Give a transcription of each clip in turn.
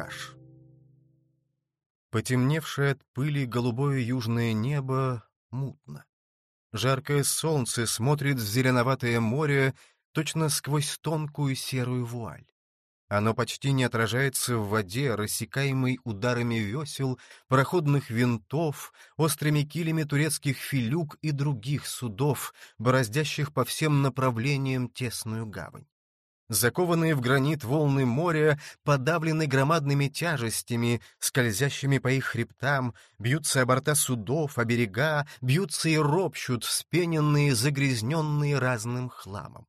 Алкаш. Потемневшее от пыли голубое южное небо мутно. Жаркое солнце смотрит в зеленоватое море точно сквозь тонкую серую вуаль. Оно почти не отражается в воде, рассекаемой ударами весел, пароходных винтов, острыми килями турецких филюк и других судов, бороздящих по всем направлениям тесную гавань. Закованные в гранит волны моря подавлены громадными тяжестями, скользящими по их хребтам, бьются о борта судов, о берега, бьются и ропщут, вспененные, загрязненные разным хламом.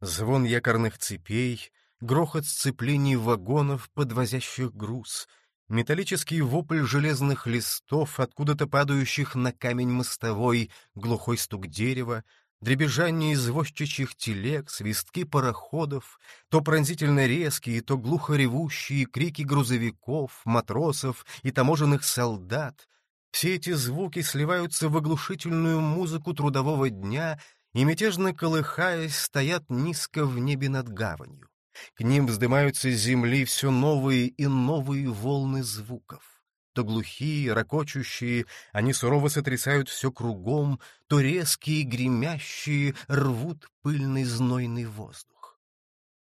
Звон якорных цепей, грохот сцеплений вагонов, подвозящих груз, металлический вопль железных листов, откуда-то падающих на камень мостовой, глухой стук дерева, дребезжание извозчичьих телег, свистки пароходов, то пронзительно резкие, то глухо ревущие крики грузовиков, матросов и таможенных солдат. Все эти звуки сливаются в оглушительную музыку трудового дня и, мятежно колыхаясь, стоят низко в небе над гаванью. К ним вздымаются с земли все новые и новые волны звуков то глухие, ракочущие, они сурово сотрясают все кругом, то резкие, гремящие, рвут пыльный знойный воздух.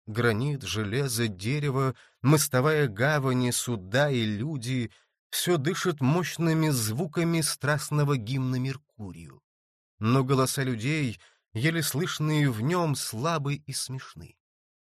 Гранит, железо, дерево, мостовая гавани, суда и люди — все дышит мощными звуками страстного гимна Меркурию. Но голоса людей, еле слышные в нем, слабы и смешны.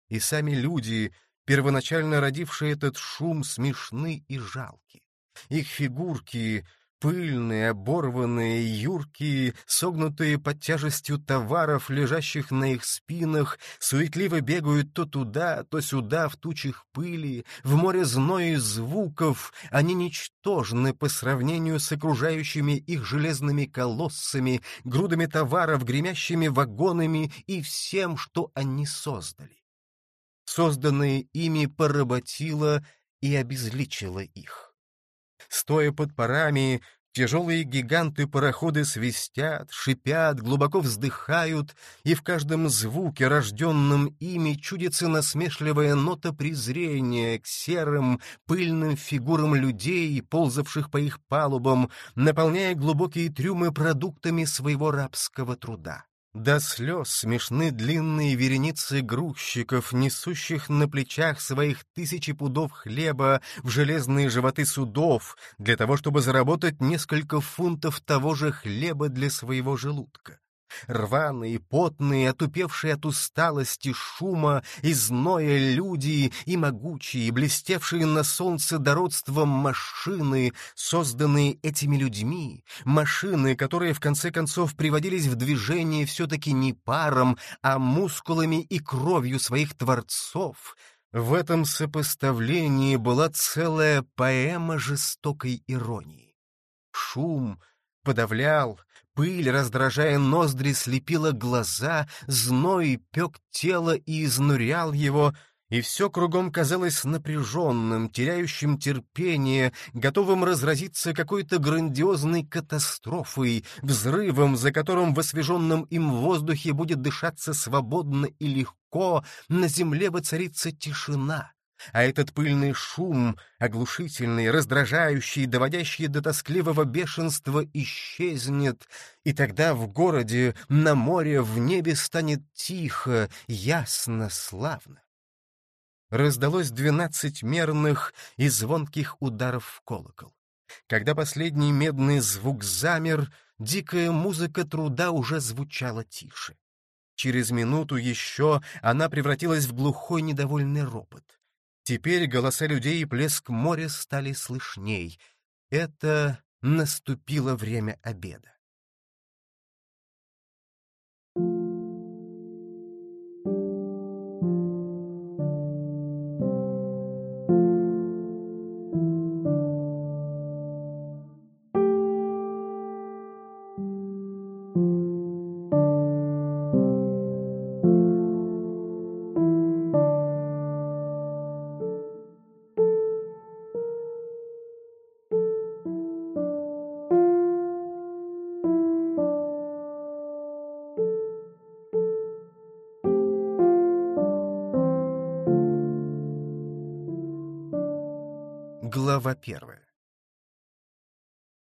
И сами люди, первоначально родившие этот шум, смешны и жалки. Их фигурки пыльные, оборванные, юркие, согнутые под тяжестью товаров, лежащих на их спинах, суетливо бегают то туда, то сюда в тучах пыли, в море зноя и звуков, они ничтожны по сравнению с окружающими их железными колоссами, грудами товаров, гремящими вагонами и всем, что они создали. Созданное ими поработило и обезличило их. Стоя под парами, тяжелые гиганты-пароходы свистят, шипят, глубоко вздыхают, и в каждом звуке, рожденном ими, чудится насмешливая нота презрения к серым, пыльным фигурам людей, ползавших по их палубам, наполняя глубокие трюмы продуктами своего рабского труда. До слез смешны длинные вереницы грузчиков, несущих на плечах своих тысячи пудов хлеба в железные животы судов, для того, чтобы заработать несколько фунтов того же хлеба для своего желудка. Рваные, потные, отупевшие от усталости, шума и зноя люди и могучие, блестевшие на солнце дородством машины, созданные этими людьми, машины, которые в конце концов приводились в движение все-таки не паром, а мускулами и кровью своих творцов, в этом сопоставлении была целая поэма жестокой иронии. Шум подавлял, Пыль, раздражая ноздри, слепила глаза, зной пек тело и изнурял его, и все кругом казалось напряженным, теряющим терпение, готовым разразиться какой-то грандиозной катастрофой, взрывом, за которым в освеженном им воздухе будет дышаться свободно и легко, на земле воцарится тишина а этот пыльный шум, оглушительный, раздражающий, доводящий до тоскливого бешенства, исчезнет, и тогда в городе, на море, в небе станет тихо, ясно, славно. Раздалось двенадцать мерных и звонких ударов в колокол. Когда последний медный звук замер, дикая музыка труда уже звучала тише. Через минуту еще она превратилась в глухой недовольный ропот. Теперь голоса людей и плеск моря стали слышней. Это наступило время обеда. Глава первая.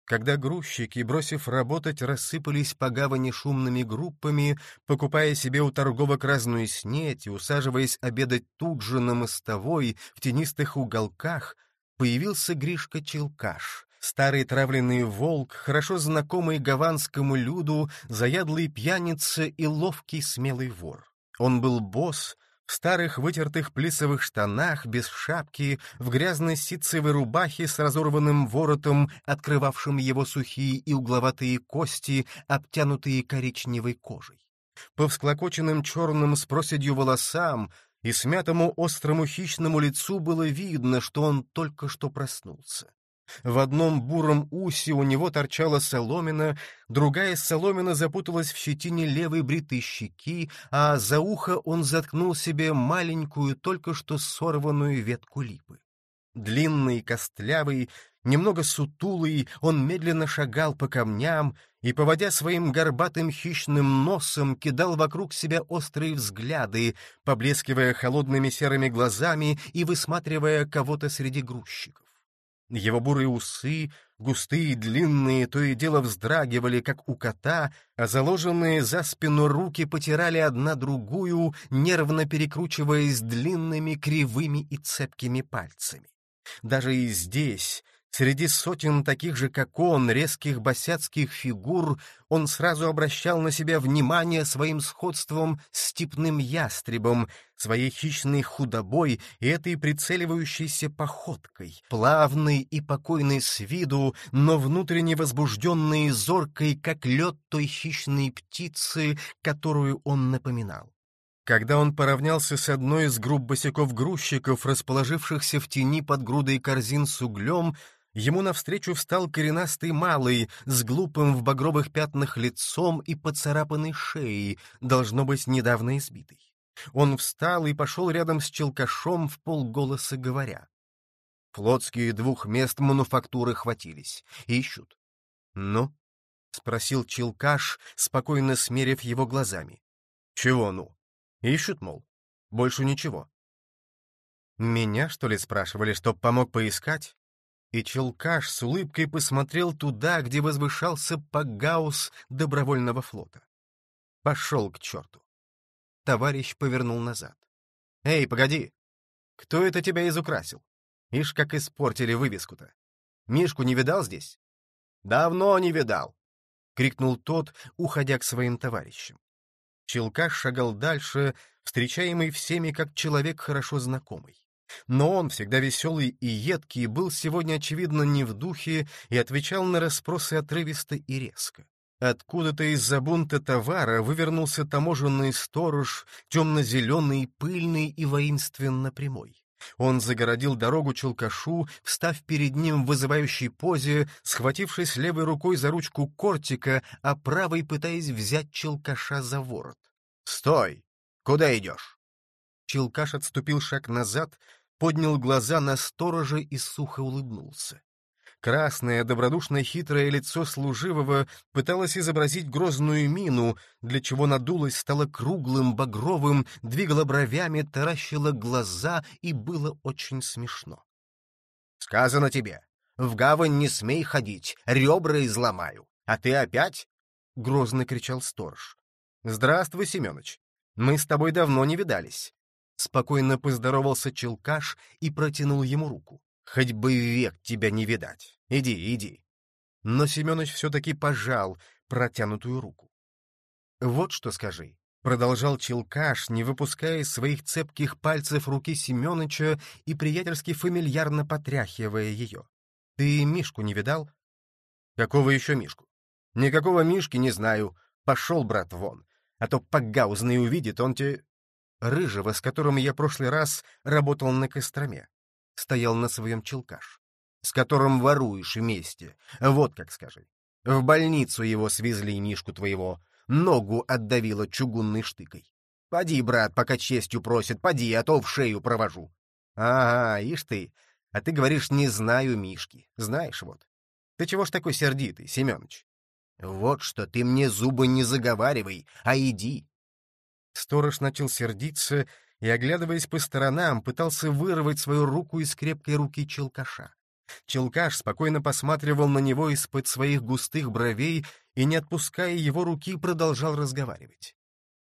Когда грузчики, бросив работать, рассыпались по гавани шумными группами, покупая себе у торговок разную снеть и усаживаясь обедать тут же на мостовой, в тенистых уголках, появился Гришка Челкаш, старый травленный волк, хорошо знакомый гаванскому люду, заядлый пьяница и ловкий смелый вор. Он был босс, в старых вытертых плисовых штанах, без шапки, в грязной ситцевой рубахе с разорванным воротом, открывавшим его сухие и угловатые кости, обтянутые коричневой кожей. По всклокоченным черным с проседью волосам и смятому острому хищному лицу было видно, что он только что проснулся. В одном буром усе у него торчала соломина, другая соломина запуталась в щетине левой бритой щеки, а за ухо он заткнул себе маленькую, только что сорванную ветку липы. Длинный, костлявый, немного сутулый, он медленно шагал по камням и, поводя своим горбатым хищным носом, кидал вокруг себя острые взгляды, поблескивая холодными серыми глазами и высматривая кого-то среди грузчиков. Его бурые усы, густые, длинные, то и дело вздрагивали, как у кота, а заложенные за спину руки потирали одна другую, нервно перекручиваясь длинными, кривыми и цепкими пальцами. Даже и здесь, Среди сотен таких же, как он, резких босяцких фигур, он сразу обращал на себя внимание своим сходством с степным ястребом, своей хищной худобой и этой прицеливающейся походкой, плавной и покойной с виду, но внутренне возбужденной и зоркой, как лед той хищной птицы, которую он напоминал. Когда он поравнялся с одной из групп босиков-грузчиков, расположившихся в тени под грудой корзин с углем, Ему навстречу встал коренастый малый, с глупым в багровых пятнах лицом и поцарапанной шеей, должно быть, недавно избитый. Он встал и пошел рядом с челкашом в полголоса говоря. Флотские двух мест мануфактуры хватились. Ищут. «Ну?» — спросил челкаш, спокойно смерив его глазами. «Чего ну?» «Ищут, мол. Больше ничего». «Меня, что ли, спрашивали, чтоб помог поискать?» И Челкаш с улыбкой посмотрел туда, где возвышался Пагаус добровольного флота. Пошел к черту. Товарищ повернул назад. «Эй, погоди! Кто это тебя изукрасил? Ишь, как испортили вывеску-то! Мишку не видал здесь?» «Давно не видал!» — крикнул тот, уходя к своим товарищам. Челкаш шагал дальше, встречаемый всеми как человек хорошо знакомый. Но он, всегда веселый и едкий, был сегодня, очевидно, не в духе и отвечал на расспросы отрывисто и резко. Откуда-то из-за бунта товара вывернулся таможенный сторож, темно-зеленый, пыльный и воинственно прямой. Он загородил дорогу челкашу, встав перед ним в вызывающей позе, схватившись левой рукой за ручку кортика, а правой пытаясь взять челкаша за ворот. «Стой! Куда идешь?» Челкаш отступил шаг назад, поднял глаза на сторожа и сухо улыбнулся. Красное, добродушное хитрое лицо служивого пыталось изобразить грозную мину, для чего надулось, стало круглым, багровым, двигало бровями, таращило глаза, и было очень смешно. — Сказано тебе, в гавань не смей ходить, ребра изломаю. А ты опять? — грозно кричал сторож. — Здравствуй, Семенович. Мы с тобой давно не видались. Спокойно поздоровался Челкаш и протянул ему руку. «Хоть бы век тебя не видать. Иди, иди». Но Семенович все-таки пожал протянутую руку. «Вот что скажи», — продолжал Челкаш, не выпуская из своих цепких пальцев руки Семеновича и приятельски фамильярно потряхивая ее. «Ты Мишку не видал?» «Какого еще Мишку?» «Никакого Мишки не знаю. Пошел, брат, вон. А то погаузный увидит, он тебе...» рыжего, с которым я прошлый раз работал на Костроме. Стоял на своем челкаш. С которым воруешь вместе. Вот как скажи. В больницу его свезли, Мишку твоего. Ногу отдавило чугунной штыкой. Поди, брат, пока честью просит, поди, а то в шею провожу. Ага, ишь ты. А ты говоришь, не знаю Мишки. Знаешь вот. Ты чего ж такой сердитый, Семёныч? Вот что, ты мне зубы не заговаривай, а иди, Сторож начал сердиться и, оглядываясь по сторонам, пытался вырвать свою руку из крепкой руки челкаша. Челкаш спокойно посматривал на него из-под своих густых бровей и, не отпуская его руки, продолжал разговаривать.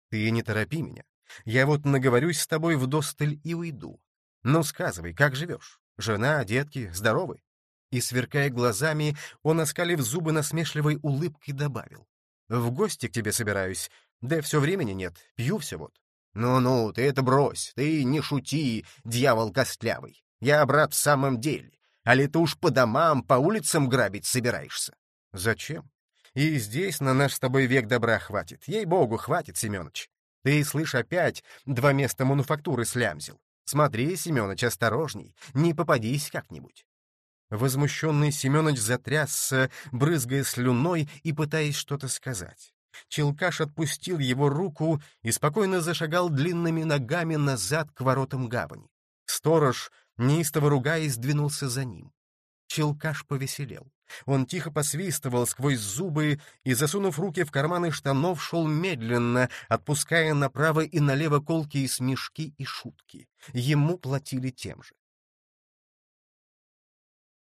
«Ты не торопи меня. Я вот наговорюсь с тобой вдосталь и уйду. Ну, сказывай, как живешь? Жена, детки, здоровы?» И, сверкая глазами, он, оскалив зубы насмешливой улыбкой, добавил. «В гости к тебе собираюсь. Да все времени нет, пью все вот». «Ну-ну, ты это брось, ты не шути, дьявол костлявый. Я, брат, в самом деле. А ли ты уж по домам, по улицам грабить собираешься? Зачем? И здесь на наш с тобой век добра хватит. Ей-богу, хватит, Семёныч. Ты, слышь, опять два места мануфактуры слямзил. Смотри, Семёныч, осторожней, не попадись как-нибудь. Возмущенный Семёныч затрясся, брызгая слюной и пытаясь что-то сказать. Челкаш отпустил его руку и спокойно зашагал длинными ногами назад к воротам гавани. Сторож, неистово ругаясь, двинулся за ним. Челкаш повеселел. Он тихо посвистывал сквозь зубы и, засунув руки в карманы штанов, шел медленно, отпуская направо и налево колки и смешки и шутки. Ему платили тем же.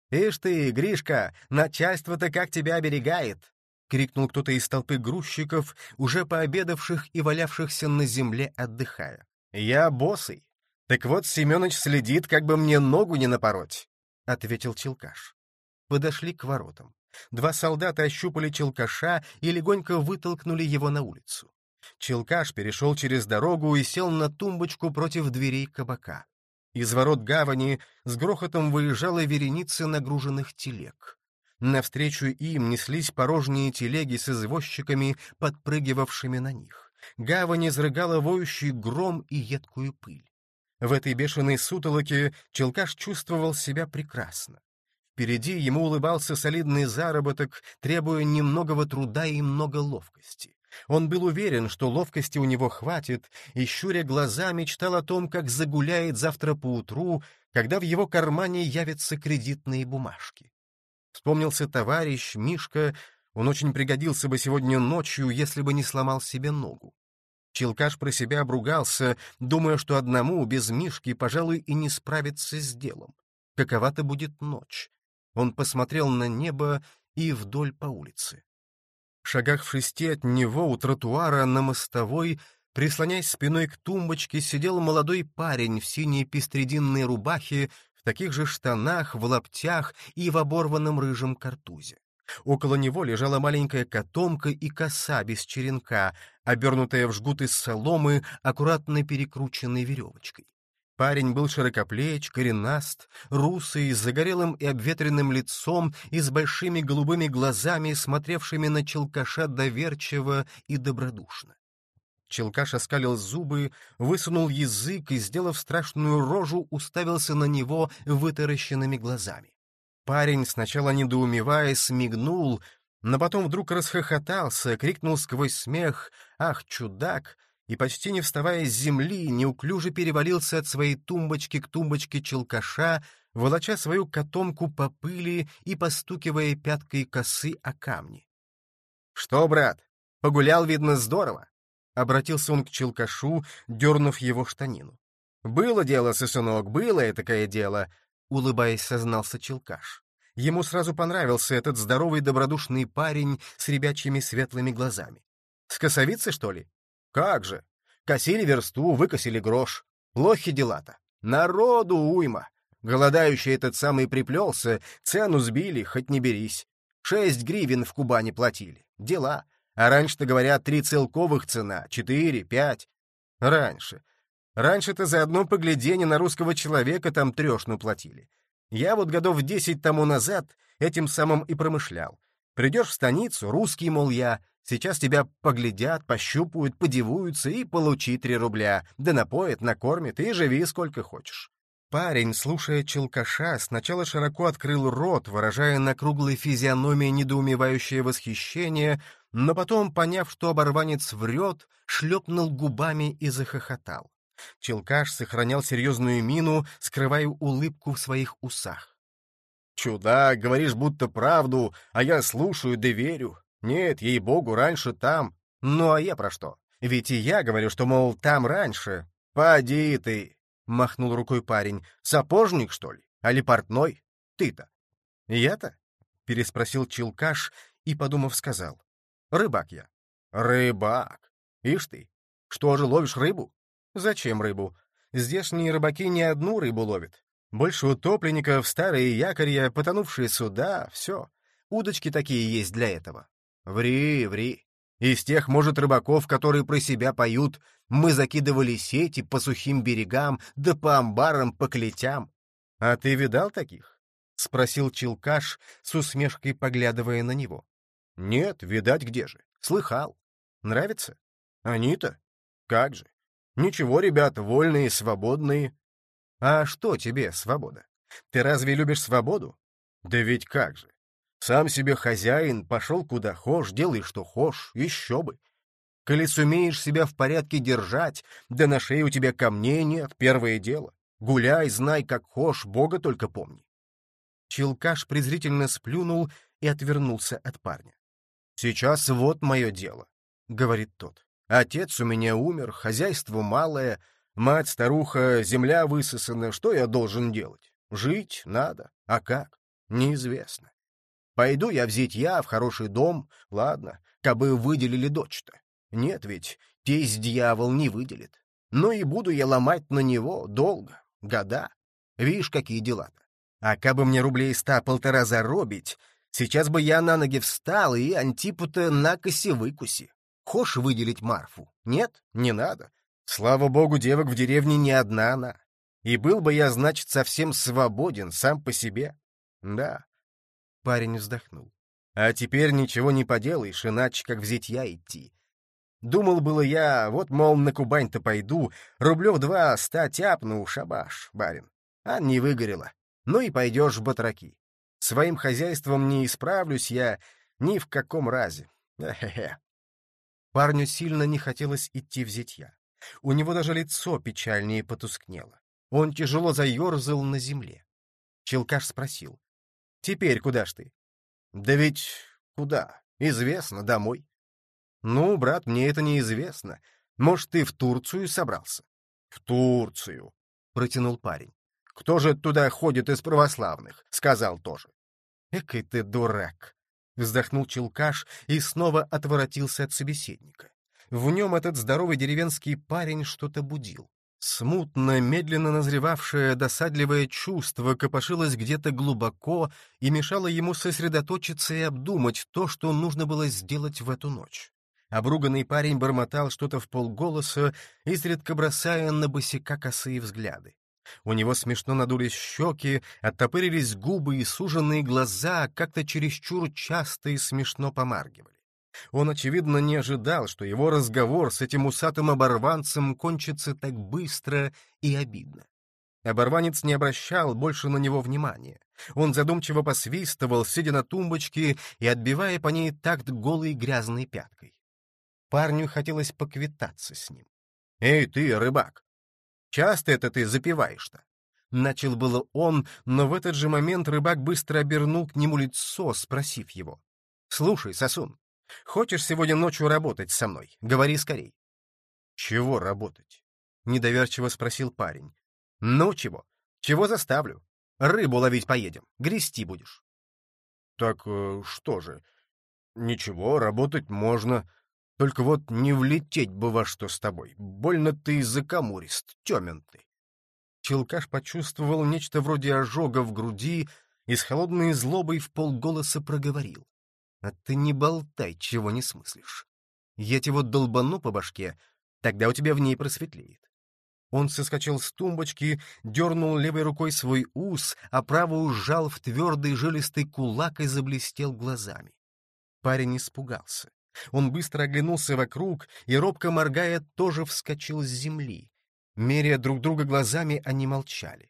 «Ишь ты, Гришка, начальство-то как тебя оберегает!» — крикнул кто-то из толпы грузчиков, уже пообедавших и валявшихся на земле, отдыхая. «Я босый. Так вот, Семёныч следит, как бы мне ногу не напороть», — ответил Челкаш. Подошли к воротам. Два солдата ощупали Челкаша и легонько вытолкнули его на улицу. Челкаш перешел через дорогу и сел на тумбочку против дверей кабака. Из ворот гавани с грохотом выезжала вереница нагруженных телег. Навстречу им неслись порожние телеги с извозчиками, подпрыгивавшими на них. Гавань изрыгала воющий гром и едкую пыль. В этой бешеной сутолоке Челкаш чувствовал себя прекрасно. Впереди ему улыбался солидный заработок, требуя немногого труда и много ловкости. Он был уверен, что ловкости у него хватит, и, щуря глаза, мечтал о том, как загуляет завтра поутру, когда в его кармане явятся кредитные бумажки. Вспомнился товарищ, Мишка, он очень пригодился бы сегодня ночью, если бы не сломал себе ногу. Челкаш про себя обругался, думая, что одному, без Мишки, пожалуй, и не справиться с делом. Какова-то будет ночь. Он посмотрел на небо и вдоль по улице. В шагах в шести от него у тротуара на мостовой, прислоняясь спиной к тумбочке, сидел молодой парень в синей пестрединной рубахе, таких же штанах, в лаптях и в оборванном рыжем картузе. Около него лежала маленькая котомка и коса без черенка, обернутая в жгут из соломы, аккуратно перекрученной веревочкой. Парень был широкоплеч, коренаст, русый, с загорелым и обветренным лицом и с большими голубыми глазами, смотревшими на Челкаша доверчиво и добродушно. Челкаш оскалил зубы, высунул язык и, сделав страшную рожу, уставился на него вытаращенными глазами. Парень, сначала недоумевая, смигнул, но потом вдруг расхохотался, крикнул сквозь смех «Ах, чудак!» и, почти не вставая с земли, неуклюже перевалился от своей тумбочки к тумбочке челкаша, волоча свою котомку по пыли и постукивая пяткой косы о камни. «Что, брат, погулял, видно, здорово?» — обратился он к челкашу, дернув его штанину. «Было дело, сосунок, было такое дело. — улыбаясь, сознался Челкаш. Ему сразу понравился этот здоровый добродушный парень с ребячьими светлыми глазами. «С косовицы, что ли?» «Как же! Косили версту, выкосили грош. Плохи дела-то. Народу уйма. Голодающий этот самый приплелся, цену сбили, хоть не берись. Шесть гривен в Кубани платили. Дела. А раньше-то, говорят, три целковых цена, четыре, пять. Раньше. Раньше-то за одно поглядение на русского человека там трешну платили. Я вот годов десять тому назад этим самым и промышлял. Придешь в станицу, русский, мол, я, сейчас тебя поглядят, пощупают, подивуются и получи три рубля, да напоят, накормят и живи сколько хочешь. Парень, слушая челкаша, сначала широко открыл рот, выражая на круглой физиономии недоумевающее восхищение, но потом, поняв, что оборванец врет, шлепнул губами и захохотал. Челкаш сохранял серьезную мину, скрывая улыбку в своих усах. «Чудак, говоришь будто правду, а я слушаю да верю. Нет, ей-богу, раньше там. Ну а я про что? Ведь и я говорю, что, мол, там раньше. Поди ты!» — махнул рукой парень. «Сапожник, что ли? Али портной? Ты-то. «Я-то?» — переспросил Челкаш и, подумав, сказал. «Рыбак я». «Рыбак? Ишь ты! Что же, ловишь рыбу?» «Зачем рыбу? Здешние рыбаки не одну рыбу ловят. Больше утопленников, старые якоря, потонувшие суда — все. Удочки такие есть для этого». «Ври, ври. Из тех, может, рыбаков, которые про себя поют, мы закидывали сети по сухим берегам, да по амбарам, по клетям. А ты видал таких? — спросил Челкаш, с усмешкой поглядывая на него. — Нет, видать, где же. Слыхал. Нравится? Они-то? Как же. Ничего, ребята, вольные, свободные. А что тебе свобода? Ты разве любишь свободу? Да ведь как же. Сам себе хозяин, пошел куда хошь, делай что хошь, еще бы. Коли сумеешь себя в порядке держать, да на шее у тебя камней нет, первое дело. Гуляй, знай, как хошь, Бога только помни. Челкаш презрительно сплюнул и отвернулся от парня. «Сейчас вот мое дело», — говорит тот. «Отец у меня умер, хозяйство малое, мать-старуха, земля высосана. Что я должен делать? Жить надо. А как? Неизвестно. Пойду я взять я в хороший дом, ладно, кабы выделили дочь-то. Нет ведь, тесть дьявол не выделит. Ну и буду я ломать на него долго, года. Видишь, какие дела-то. А кабы мне рублей ста-полтора заробить, сейчас бы я на ноги встал и Антипута накоси-выкуси. Хошь выделить Марфу? Нет, не надо. Слава богу, девок в деревне не одна она. И был бы я, значит, совсем свободен, сам по себе. Да. Парень вздохнул. А теперь ничего не поделаешь, иначе как взять я идти. Думал было я, вот, мол, на Кубань-то пойду, рублев два ста тяпну, шабаш, барин. А не выгорело ну и пойдешь в батраки. Своим хозяйством не исправлюсь я ни в каком разе. Эхе-хе. Парню сильно не хотелось идти в зятья. У него даже лицо печальнее потускнело. Он тяжело заерзал на земле. Челкаш спросил. — Теперь куда ж ты? — Да ведь куда? Известно, домой. — Ну, брат, мне это неизвестно. Может, ты в Турцию собрался? — В Турцию, — протянул парень. Кто же туда ходит из православных? Сказал тоже. Экой ты дурак! Вздохнул Челкаш и снова отворотился от собеседника. В нем этот здоровый деревенский парень что-то будил. Смутно, медленно назревавшее досадливое чувство копошилось где-то глубоко и мешало ему сосредоточиться и обдумать то, что нужно было сделать в эту ночь. Обруганный парень бормотал что-то в полголоса, изредка бросая на босика косые взгляды. У него смешно надулись щеки, оттопырились губы и суженные глаза как-то чересчур часто и смешно помаргивали. Он, очевидно, не ожидал, что его разговор с этим усатым оборванцем кончится так быстро и обидно. Оборванец не обращал больше на него внимания. Он задумчиво посвистывал, сидя на тумбочке и отбивая по ней такт голой грязной пяткой. Парню хотелось поквитаться с ним. «Эй, ты, рыбак, Часто это ты запиваешь-то?» Начал было он, но в этот же момент рыбак быстро обернул к нему лицо, спросив его. «Слушай, Сосун, хочешь сегодня ночью работать со мной? Говори скорей». «Чего работать?» — недоверчиво спросил парень. «Ну чего? Чего заставлю? Рыбу ловить поедем, грести будешь». «Так э, что же? Ничего, работать можно. Только вот не влететь бы во что с тобой. Больно ты закамурист, темен ты. Челкаш почувствовал нечто вроде ожога в груди и с холодной злобой в полголоса проговорил. — А ты не болтай, чего не смыслишь. Я вот долбану по башке, тогда у тебя в ней просветлеет. Он соскочил с тумбочки, дернул левой рукой свой ус, а правую сжал в твердый жилистый кулак и заблестел глазами. Парень испугался. Он быстро оглянулся вокруг и, робко моргая, тоже вскочил с земли. Меря друг друга глазами, они молчали.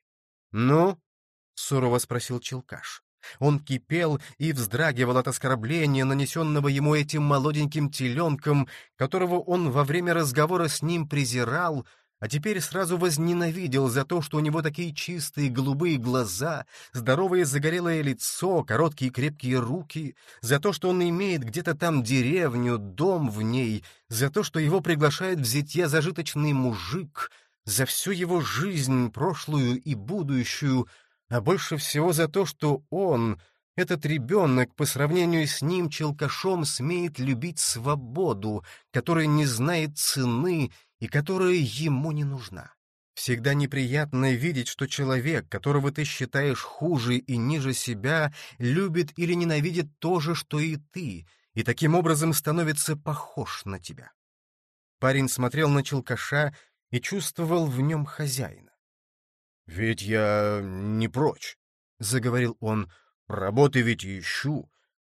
«Ну?» — сурово спросил Челкаш. Он кипел и вздрагивал от оскорбления, нанесенного ему этим молоденьким теленком, которого он во время разговора с ним презирал, а теперь сразу возненавидел за то, что у него такие чистые голубые глаза, здоровое загорелое лицо, короткие крепкие руки, за то, что он имеет где-то там деревню, дом в ней, за то, что его приглашает в зятье зажиточный мужик, за всю его жизнь, прошлую и будущую, а больше всего за то, что он, Этот ребенок по сравнению с ним челкашом смеет любить свободу, которая не знает цены и которая ему не нужна. Всегда неприятно видеть, что человек, которого ты считаешь хуже и ниже себя, любит или ненавидит то же, что и ты, и таким образом становится похож на тебя. Парень смотрел на челкаша и чувствовал в нем хозяина. «Ведь я не прочь», — заговорил он, — Работы ведь ищу.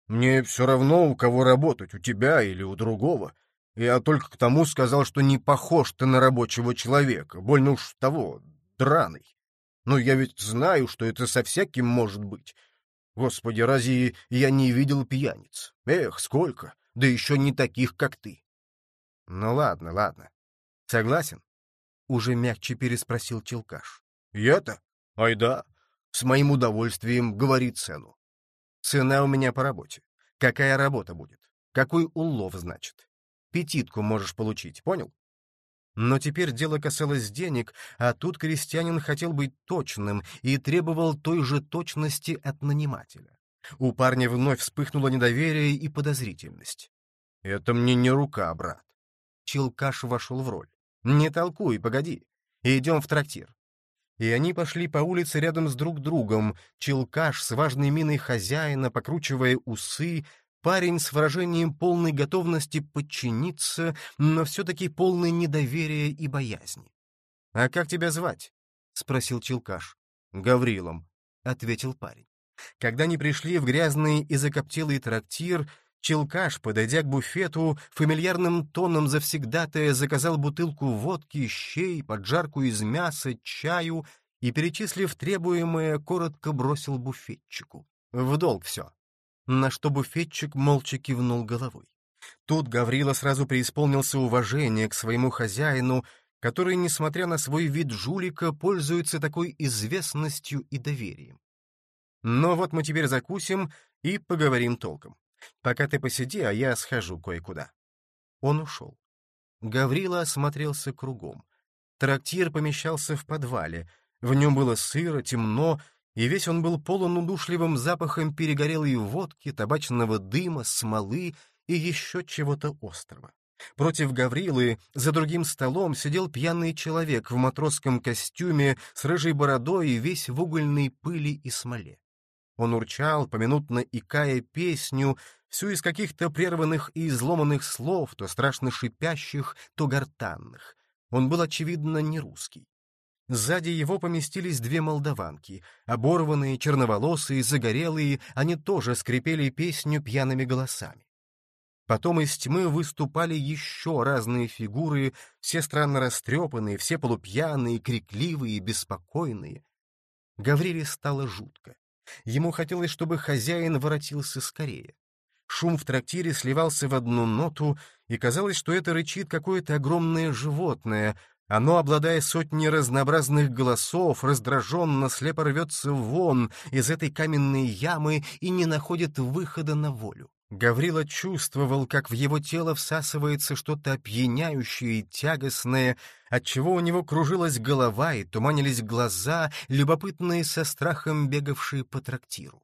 Мне все равно, у кого работать, у тебя или у другого. Я только к тому сказал, что не похож ты на рабочего человека, больно уж того, драный. Но я ведь знаю, что это со всяким может быть. Господи, разве я не видел пьяниц? Эх, сколько! Да еще не таких, как ты. Ну ладно, ладно. Согласен? Уже мягче переспросил Челкаш. Я-то? Ай да. С моим удовольствием говори цену. Цена у меня по работе. Какая работа будет? Какой улов, значит? Петитку можешь получить, понял? Но теперь дело касалось денег, а тут крестьянин хотел быть точным и требовал той же точности от нанимателя. У парня вновь вспыхнуло недоверие и подозрительность. «Это мне не рука, брат». Челкаш вошел в роль. «Не толкуй, погоди. Идем в трактир и они пошли по улице рядом с друг другом, челкаш с важной миной хозяина, покручивая усы, парень с выражением полной готовности подчиниться, но все-таки полной недоверия и боязни. «А как тебя звать?» — спросил челкаш. «Гаврилом», — ответил парень. Когда они пришли в грязный и закоптелый трактир, Челкаш, подойдя к буфету, фамильярным тоном завсегдатая заказал бутылку водки, щей, поджарку из мяса, чаю и, перечислив требуемое, коротко бросил буфетчику. В долг все. На что буфетчик молча кивнул головой. Тут Гаврила сразу преисполнился уважения к своему хозяину, который, несмотря на свой вид жулика, пользуется такой известностью и доверием. Но вот мы теперь закусим и поговорим толком. Пока ты посиди, а я схожу кое-куда». Он ушел. Гаврила осмотрелся кругом. Трактир помещался в подвале. В нем было сыро, темно, и весь он был полон удушливым запахом перегорелой водки, табачного дыма, смолы и еще чего-то острого. Против Гаврилы за другим столом сидел пьяный человек в матросском костюме с рыжей бородой и весь в угольной пыли и смоле. Он урчал, поминутно икая песню, всю из каких-то прерванных и изломанных слов, то страшно шипящих, то гортанных. Он был, очевидно, не русский. Сзади его поместились две молдаванки. Оборванные, черноволосые, загорелые, они тоже скрипели песню пьяными голосами. Потом из тьмы выступали еще разные фигуры, все странно растрепанные, все полупьяные, крикливые, беспокойные. Гавриле стало жутко. Ему хотелось, чтобы хозяин воротился скорее. Шум в трактире сливался в одну ноту, и казалось, что это рычит какое-то огромное животное. Оно, обладая сотней разнообразных голосов, раздраженно слепо рвется вон из этой каменной ямы и не находит выхода на волю. Гаврила чувствовал, как в его тело всасывается что-то опьяняющее и тягостное, отчего у него кружилась голова и туманились глаза, любопытные со страхом бегавшие по трактиру.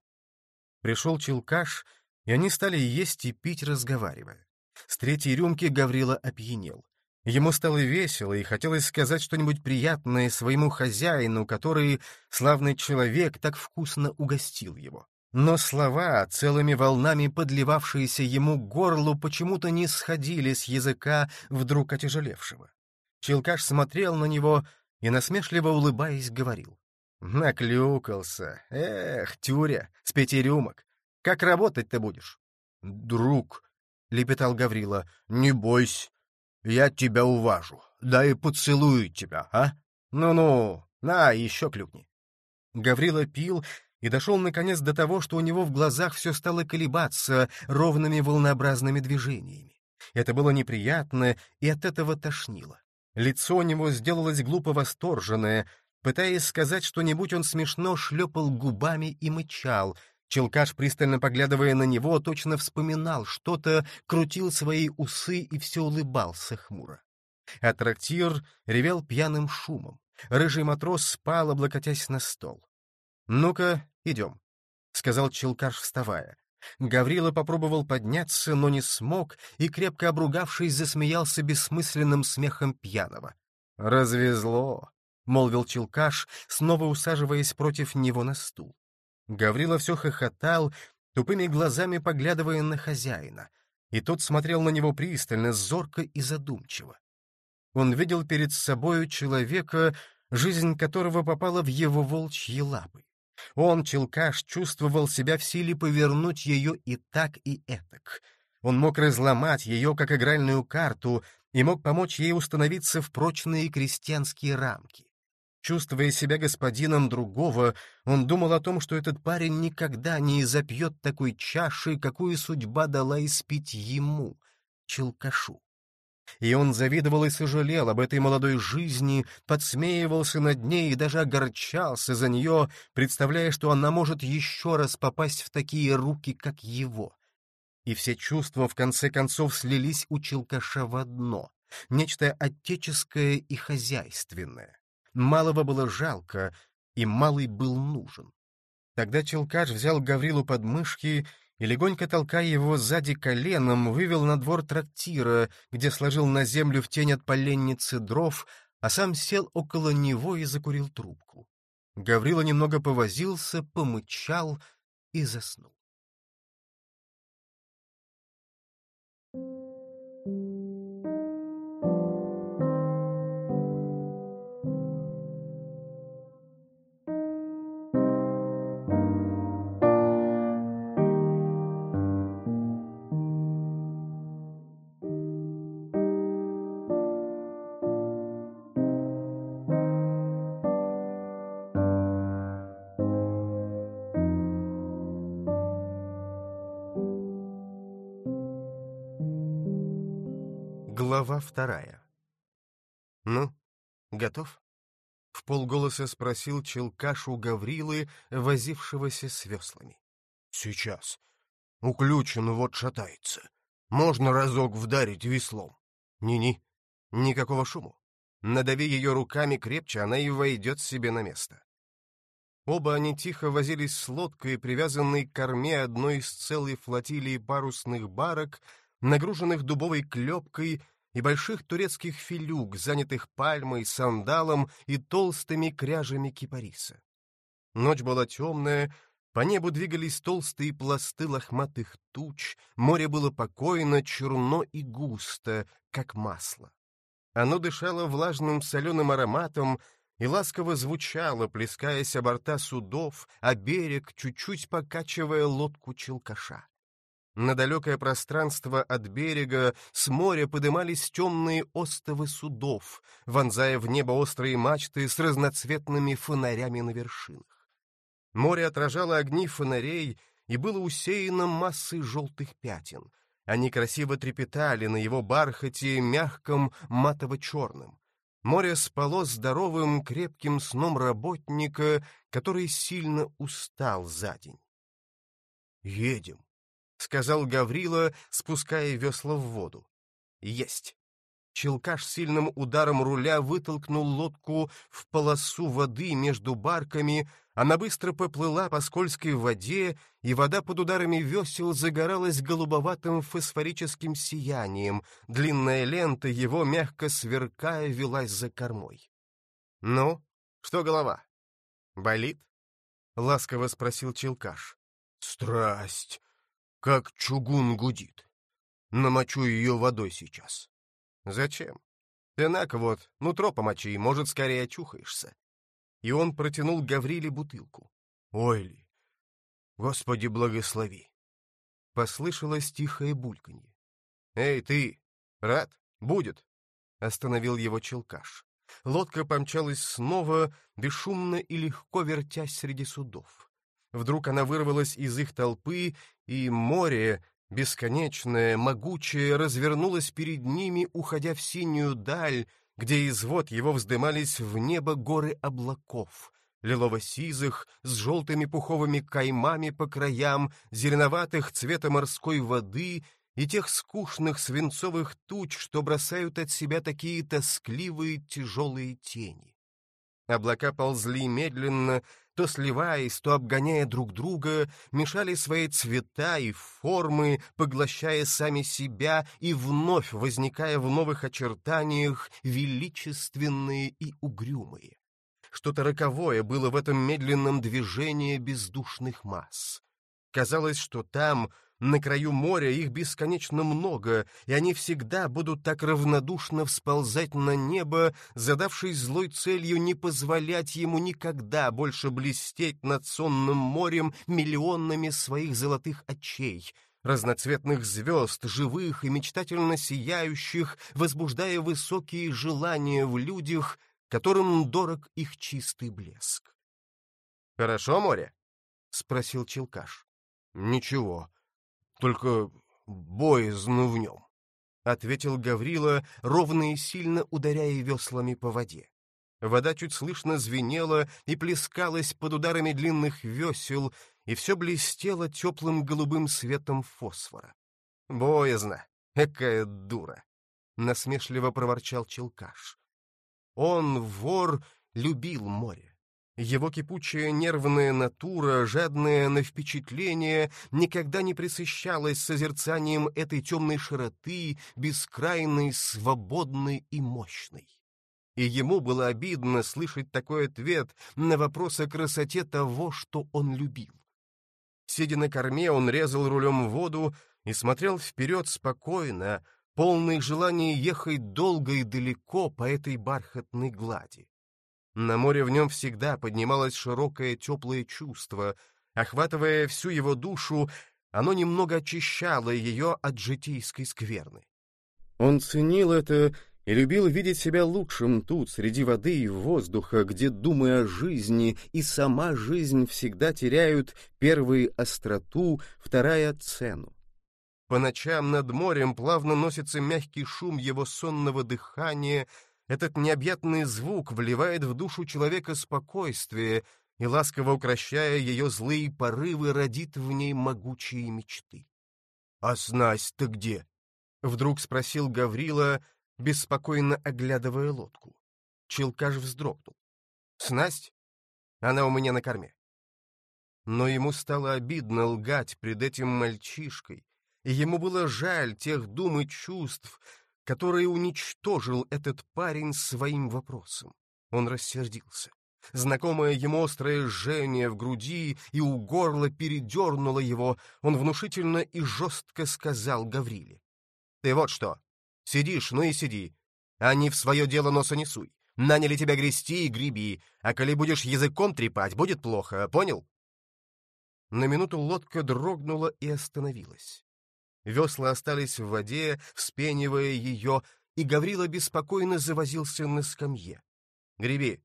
Пришел Челкаш, и они стали есть и пить, разговаривая. С третьей рюмки Гаврила опьянел. Ему стало весело, и хотелось сказать что-нибудь приятное своему хозяину, который, славный человек, так вкусно угостил его. Но слова, целыми волнами подливавшиеся ему горлу, почему-то не сходили с языка вдруг отяжелевшего. Челкаш смотрел на него и, насмешливо улыбаясь, говорил. «Наклюкался. Эх, тюря, с пяти рюмок. Как работать ты будешь?» «Друг», — лепетал Гаврила, — «не бойся. Я тебя уважу. Да и поцелую тебя, а? Ну-ну, на, еще клюкни». Гаврила пил и дошел, наконец, до того, что у него в глазах все стало колебаться ровными волнообразными движениями. Это было неприятно, и от этого тошнило. Лицо у него сделалось глупо восторженное. Пытаясь сказать что-нибудь, он смешно шлепал губами и мычал. Челкаш, пристально поглядывая на него, точно вспоминал что-то, крутил свои усы и все улыбался хмуро. А трактир ревел пьяным шумом. Рыжий матрос спал, облокотясь на стол. «Ну-ка, идем», — сказал Челкаш, вставая. Гаврила попробовал подняться, но не смог, и, крепко обругавшись, засмеялся бессмысленным смехом пьяного. «Развезло», — молвил Челкаш, снова усаживаясь против него на стул. Гаврила все хохотал, тупыми глазами поглядывая на хозяина, и тот смотрел на него пристально, зорко и задумчиво. Он видел перед собою человека, жизнь которого попала в его волчьи лапы. Он, Челкаш, чувствовал себя в силе повернуть ее и так, и этак. Он мог разломать ее, как игральную карту, и мог помочь ей установиться в прочные крестьянские рамки. Чувствуя себя господином другого, он думал о том, что этот парень никогда не изопьет такой чаши, какую судьба дала испить ему, Челкашу. И он завидовал и сожалел об этой молодой жизни, подсмеивался над ней и даже огорчался за нее, представляя, что она может еще раз попасть в такие руки, как его. И все чувства в конце концов слились у Челкаша в одно — нечто отеческое и хозяйственное. Малого было жалко, и малый был нужен. Тогда Челкаш взял Гаврилу под мышки и, легонько толкая его сзади коленом, вывел на двор трактира, где сложил на землю в тень от поленницы дров, а сам сел около него и закурил трубку. Гаврила немного повозился, помычал и заснул. Вторая. «Ну, готов?» — в полголоса спросил челкаш у Гаврилы, возившегося с веслами. «Сейчас. Уключен, вот шатается. Можно разок вдарить веслом?» «Ни-ни, никакого шуму. Надави ее руками крепче, она и войдет себе на место». Оба они тихо возились с лодкой, привязанной к корме одной из целой флотилии парусных барок, нагруженных дубовой клепкой и больших турецких филюк, занятых пальмой, сандалом и толстыми кряжами кипариса. Ночь была темная, по небу двигались толстые пласты лохматых туч, море было покойно, черно и густо, как масло. Оно дышало влажным соленым ароматом и ласково звучало, плескаясь о борта судов, а берег, чуть-чуть покачивая лодку челкаша. На далекое пространство от берега с моря подымались темные остовы судов, вонзая в небо острые мачты с разноцветными фонарями на вершинах. Море отражало огни фонарей и было усеяно массой желтых пятен. Они красиво трепетали на его бархате, мягком, матово-черном. Море спало здоровым, крепким сном работника, который сильно устал за день. «Едем», — сказал Гаврила, спуская весла в воду. «Есть!» Челкаш сильным ударом руля вытолкнул лодку в полосу воды между барками, она быстро поплыла по скользкой воде, и вода под ударами весел загоралась голубоватым фосфорическим сиянием, длинная лента его, мягко сверкая, велась за кормой. «Ну, что голова? Болит?» — ласково спросил Челкаш. «Страсть!» Как чугун гудит. Намочу ее водой сейчас. Зачем? Ты на вот, нутро помочи, может, скорее очухаешься. И он протянул Гавриле бутылку. Ой ли, Господи, благослови. Послышалось тихое бульканье. Эй, ты, рад? Будет. Остановил его челкаш. Лодка помчалась снова, бесшумно и легко вертясь среди судов. Вдруг она вырвалась из их толпы, и море, бесконечное, могучее, развернулось перед ними, уходя в синюю даль, где из вод его вздымались в небо горы облаков, лилово-сизых, с желтыми пуховыми каймами по краям, зеленоватых цвета морской воды и тех скучных свинцовых туч, что бросают от себя такие тоскливые тяжелые тени. Облака ползли медленно, то сливаясь, то обгоняя друг друга, мешали свои цвета и формы, поглощая сами себя и вновь возникая в новых очертаниях, величественные и угрюмые. Что-то роковое было в этом медленном движении бездушных масс. Казалось, что там, на краю моря, их бесконечно много, и они всегда будут так равнодушно всползать на небо, задавшись злой целью не позволять ему никогда больше блестеть над сонным морем миллионами своих золотых очей — разноцветных звезд, живых и мечтательно сияющих, возбуждая высокие желания в людях, которым дорог их чистый блеск. «Хорошо море?» — спросил Челкаш. «Ничего, только боязно в нем», — ответил Гаврила, ровно и сильно ударяя веслами по воде. Вода чуть слышно звенела и плескалась под ударами длинных весел, и все блестело теплым голубым светом фосфора. «Боязно! Экая дура!» — насмешливо проворчал Челкаш. Он, вор, любил море. Его кипучая нервная натура, жадная на впечатление, никогда не присыщалась созерцанием этой темной широты, бескрайной, свободной и мощной. И ему было обидно слышать такой ответ на вопрос о красоте того, что он любил. Сидя на корме, он резал рулем воду и смотрел вперед спокойно, полный желания ехать долго и далеко по этой бархатной глади. На море в нем всегда поднималось широкое теплое чувство, охватывая всю его душу, оно немного очищало ее от житейской скверны. Он ценил это и любил видеть себя лучшим тут, среди воды и воздуха, где, думая о жизни, и сама жизнь всегда теряют первые остроту, вторая — цену. По ночам над морем плавно носится мягкий шум его сонного дыхания, этот необъятный звук вливает в душу человека спокойствие и, ласково укращая ее злые порывы, родит в ней могучие мечты. — А снасть-то где? — вдруг спросил Гаврила, беспокойно оглядывая лодку. Челкаш вздрогнул. — Снасть? Она у меня на корме. Но ему стало обидно лгать пред этим мальчишкой, и ему было жаль тех дум и чувств, которые уничтожил этот парень своим вопросом. Он рассердился. Знакомое ему острое жжение в груди и у горла передернуло его, он внушительно и жестко сказал Гавриле. — Ты вот что, сидишь, ну и сиди, а не в свое дело носа не суй. Наняли тебя грести и греби, а коли будешь языком трепать, будет плохо, понял? На минуту лодка дрогнула и остановилась. Весла остались в воде, вспенивая ее, и Гаврила беспокойно завозился на скамье. «Греби!»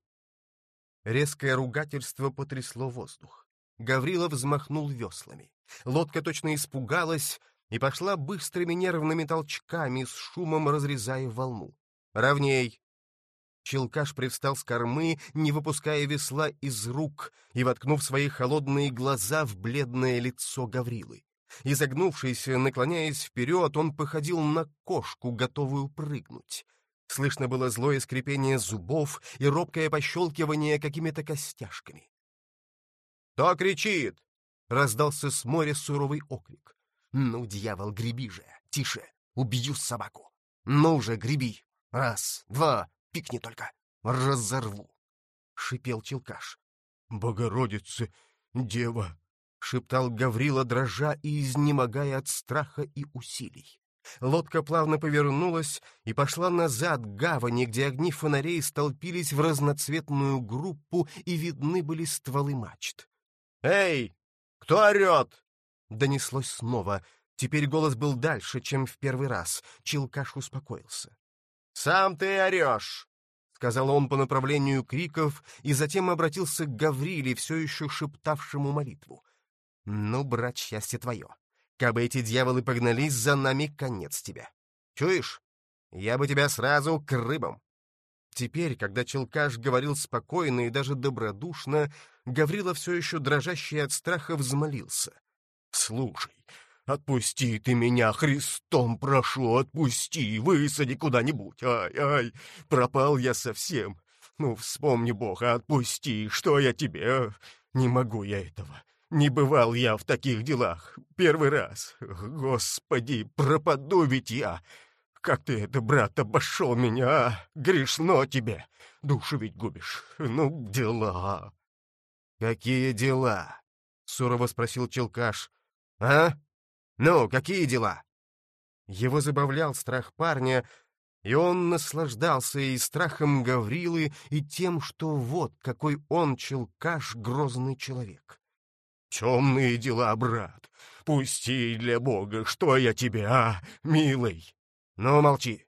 Резкое ругательство потрясло воздух. Гаврила взмахнул веслами. Лодка точно испугалась и пошла быстрыми нервными толчками, с шумом разрезая волну. «Ровней!» Челкаш привстал с кормы, не выпуская весла из рук и воткнув свои холодные глаза в бледное лицо Гаврилы. Изогнувшийся, наклоняясь вперед, он походил на кошку, готовую прыгнуть. Слышно было злое скрипение зубов и робкое пощелкивание какими-то костяшками. «Кто кричит?» — раздался с моря суровый окрик. «Ну, дьявол, греби же! Тише! Убью собаку! Ну же, греби! Раз, два, пикни только! Разорву!» — шипел Челкаш. «Богородица, дева!» — шептал Гаврила, дрожа и изнемогая от страха и усилий. Лодка плавно повернулась и пошла назад к гавани, где огни фонарей столпились в разноцветную группу и видны были стволы мачт. «Эй, кто орет?» — донеслось снова. Теперь голос был дальше, чем в первый раз. Чилкаш успокоился. «Сам ты орешь!» — сказал он по направлению криков и затем обратился к Гавриле, все еще шептавшему молитву. Ну, брат, счастье твое. Кабы эти дьяволы погнались, за нами конец тебе. Чуешь? Я бы тебя сразу к рыбам. Теперь, когда Челкаш говорил спокойно и даже добродушно, Гаврила все еще дрожащий от страха взмолился. «Слушай, отпусти ты меня, Христом прошу, отпусти, высади куда-нибудь. Ай-ай, пропал я совсем. Ну, вспомни, Бог, отпусти, что я тебе? Не могу я этого. Не бывал я в таких делах. Первый раз. Господи, пропаду ведь я. Как ты это, брат, обошел меня, а? Грешно тебе. Душу ведь губишь. Ну, дела. Какие дела? Сурово спросил Челкаш. А? Ну, какие дела? Его забавлял страх парня, и он наслаждался и страхом Гаврилы, и тем, что вот какой он, Челкаш, грозный человек. «Темные дела, брат! Пусти для Бога, что я тебе, а, милый!» «Ну, молчи!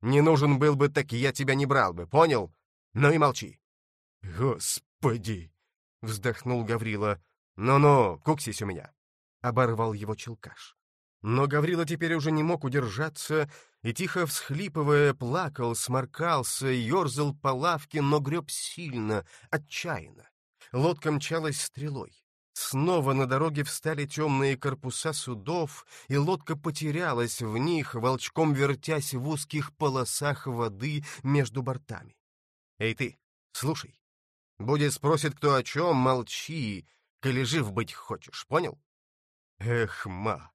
Не нужен был бы, так я тебя не брал бы, понял? Ну и молчи!» «Господи!» — вздохнул Гаврила. «Ну-ну, куксись у меня!» — оборвал его Челкаш. Но Гаврила теперь уже не мог удержаться и, тихо всхлипывая, плакал, сморкался, ерзал по лавке, но греб сильно, отчаянно. Лодка мчалась стрелой. Снова на дороге встали темные корпуса судов, и лодка потерялась в них, волчком вертясь в узких полосах воды между бортами. «Эй ты, слушай, будет спросит кто о чем, молчи, коли жив быть хочешь, понял?» «Эх, ма,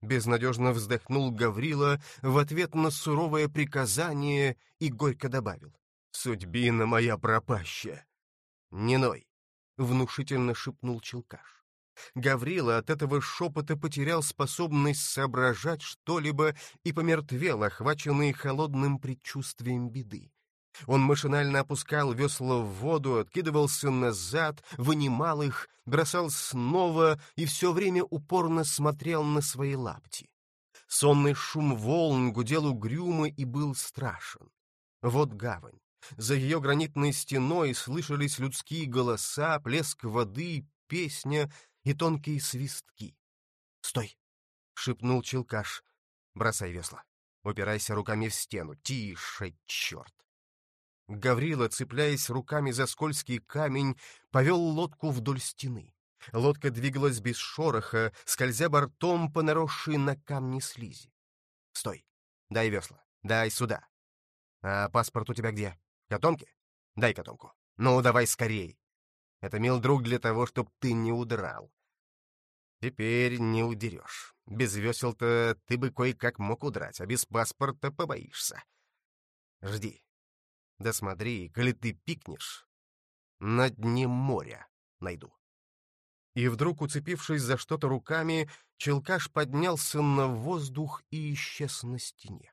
Безнадежно вздохнул Гаврила в ответ на суровое приказание и горько добавил. «Судьбина моя пропащая!» «Не ной!» — внушительно шепнул Челкаш. Гаврила от этого шепота потерял способность соображать что-либо и помертвел, охваченный холодным предчувствием беды. Он машинально опускал весла в воду, откидывался назад, вынимал их, бросал снова и все время упорно смотрел на свои лапти. Сонный шум волн гудел угрюмо и был страшен. Вот гавань. За ее гранитной стеной слышались людские голоса, плеск воды, песня и тонкие свистки. «Стой!» — шепнул Челкаш. «Бросай весла. Упирайся руками в стену. Тише, черт!» Гаврила, цепляясь руками за скользкий камень, повел лодку вдоль стены. Лодка двигалась без шороха, скользя бортом по наросшей на камне слизи. — Стой! Дай весла! Дай сюда! — А паспорт у тебя где? В котомке? Дай котомку. Ну, давай скорей! Это, мил друг, для того, чтоб ты не удрал. Теперь не удерешь. Без весел-то ты бы кое-как мог удрать, а без паспорта побоишься. Жди, да смотри, коли ты пикнешь, на дне моря найду. И вдруг, уцепившись за что-то руками, челкаш поднялся на воздух и исчез на стене.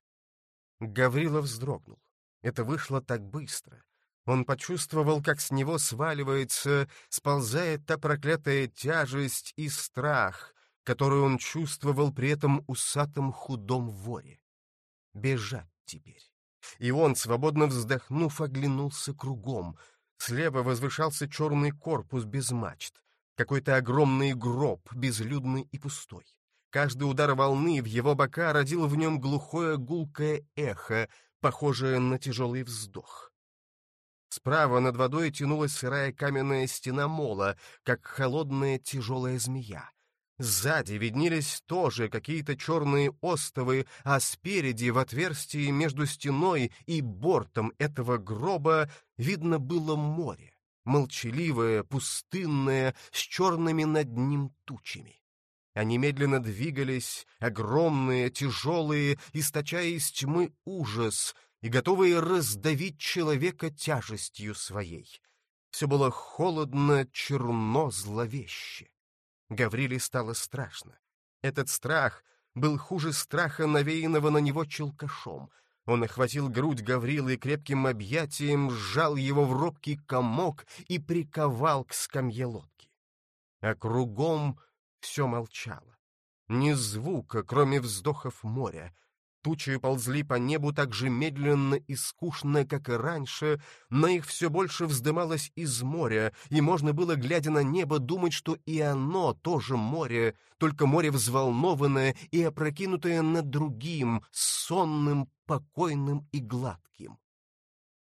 Гаврила вздрогнул. Это вышло так быстро. Он почувствовал, как с него сваливается, сползает та проклятая тяжесть и страх, которую он чувствовал при этом усатом худом воре. Бежать теперь и он, свободно вздохнув, оглянулся кругом. Слева возвышался черный корпус без мачт, какой-то огромный гроб, безлюдный и пустой. Каждый удар волны в его бока родил в нем глухое гулкое эхо, похожее на тяжелый вздох. Справа над водой тянулась сырая каменная стена мола, как холодная тяжелая змея. Сзади виднелись тоже какие-то черные остовы, а спереди, в отверстии между стеной и бортом этого гроба, видно было море, молчаливое, пустынное, с черными над ним тучами. Они медленно двигались, огромные, тяжелые, источая из тьмы ужас и готовые раздавить человека тяжестью своей. Все было холодно, черно, зловеще. Гавриле стало страшно. Этот страх был хуже страха, навеянного на него челкашом. Он охватил грудь Гаврилы крепким объятием, сжал его в робкий комок и приковал к скамье лодки. А кругом все молчало. Ни звука, кроме вздохов моря, Тучи ползли по небу так же медленно и скучно, как и раньше, но их все больше вздымалось из моря, и можно было, глядя на небо, думать, что и оно тоже море, только море взволнованное и опрокинутое над другим, сонным, покойным и гладким.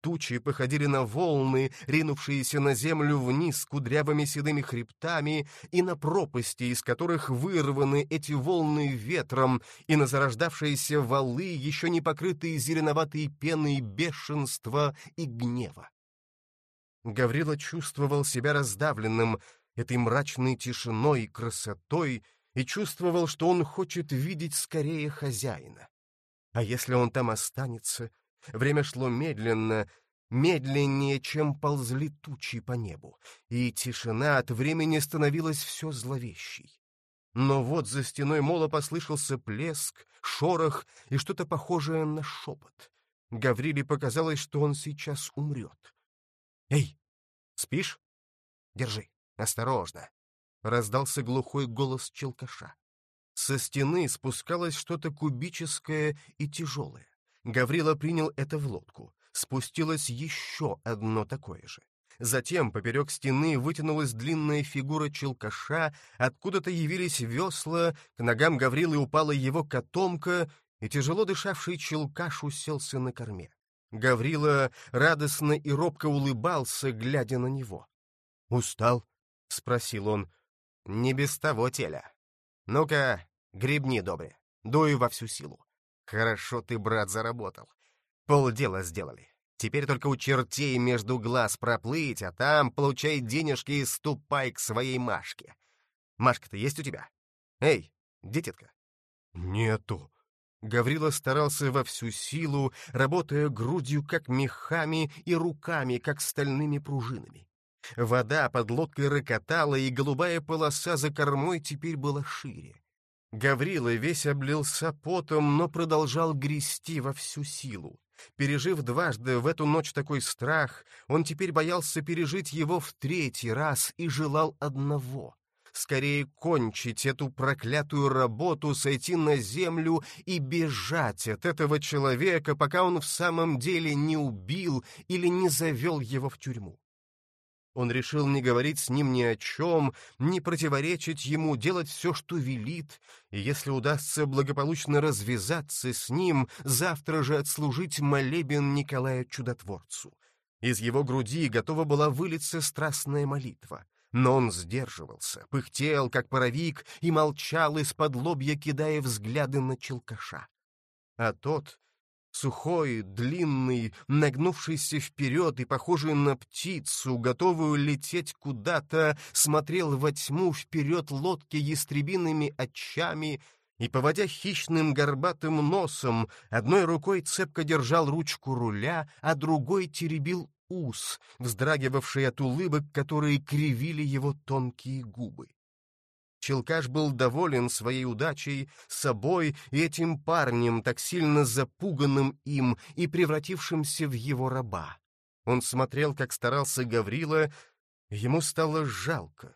Тучи походили на волны, ринувшиеся на землю вниз кудрявыми седыми хребтами, и на пропасти, из которых вырваны эти волны ветром, и на зарождавшиеся валы, еще не покрытые зеленоватой пеной бешенства и гнева. Гаврила чувствовал себя раздавленным, этой мрачной тишиной и красотой, и чувствовал, что он хочет видеть скорее хозяина. А если он там останется? Время шло медленно, медленнее, чем ползли тучи по небу, и тишина от времени становилась все зловещей. Но вот за стеной мола послышался плеск, шорох и что-то похожее на шепот. Гавриле показалось, что он сейчас умрет. «Эй, спишь? Держи, осторожно!» — раздался глухой голос челкаша. Со стены спускалось что-то кубическое и тяжелое. Гаврила принял это в лодку. Спустилось еще одно такое же. Затем поперек стены вытянулась длинная фигура челкаша, откуда-то явились весла, к ногам Гаврилы упала его котомка, и тяжело дышавший челкаш уселся на корме. Гаврила радостно и робко улыбался, глядя на него. «Устал?» — спросил он. «Не без того, теля. Ну-ка, гребни, добре, дуй во всю силу. Хорошо ты, брат, заработал. Полдела сделали. Теперь только у чертей между глаз проплыть, а там получай денежки и ступай к своей Машке. Машка-то есть у тебя? Эй, дитятка. Нету. Гаврила старался во всю силу, работая грудью, как мехами, и руками, как стальными пружинами. Вода под лодкой рокотала, и голубая полоса за кормой теперь была шире. Гаврила весь облился потом, но продолжал грести во всю силу. Пережив дважды в эту ночь такой страх, он теперь боялся пережить его в третий раз и желал одного — скорее кончить эту проклятую работу, сойти на землю и бежать от этого человека, пока он в самом деле не убил или не завел его в тюрьму. Он решил не говорить с ним ни о чем, не противоречить ему, делать все, что велит, и если удастся благополучно развязаться с ним, завтра же отслужить молебен Николая Чудотворцу. Из его груди готова была вылиться страстная молитва. Но он сдерживался, пыхтел, как паровик, и молчал из-под лобья, кидая взгляды на челкаша. А тот, Сухой, длинный, нагнувшийся вперед и похожий на птицу, готовую лететь куда-то, смотрел во тьму вперед лодки ястребиными очами и, поводя хищным горбатым носом, одной рукой цепко держал ручку руля, а другой теребил ус, вздрагивавший от улыбок, которые кривили его тонкие губы. Челкаш был доволен своей удачей, собой и этим парнем, так сильно запуганным им и превратившимся в его раба. Он смотрел, как старался Гаврила, ему стало жалко.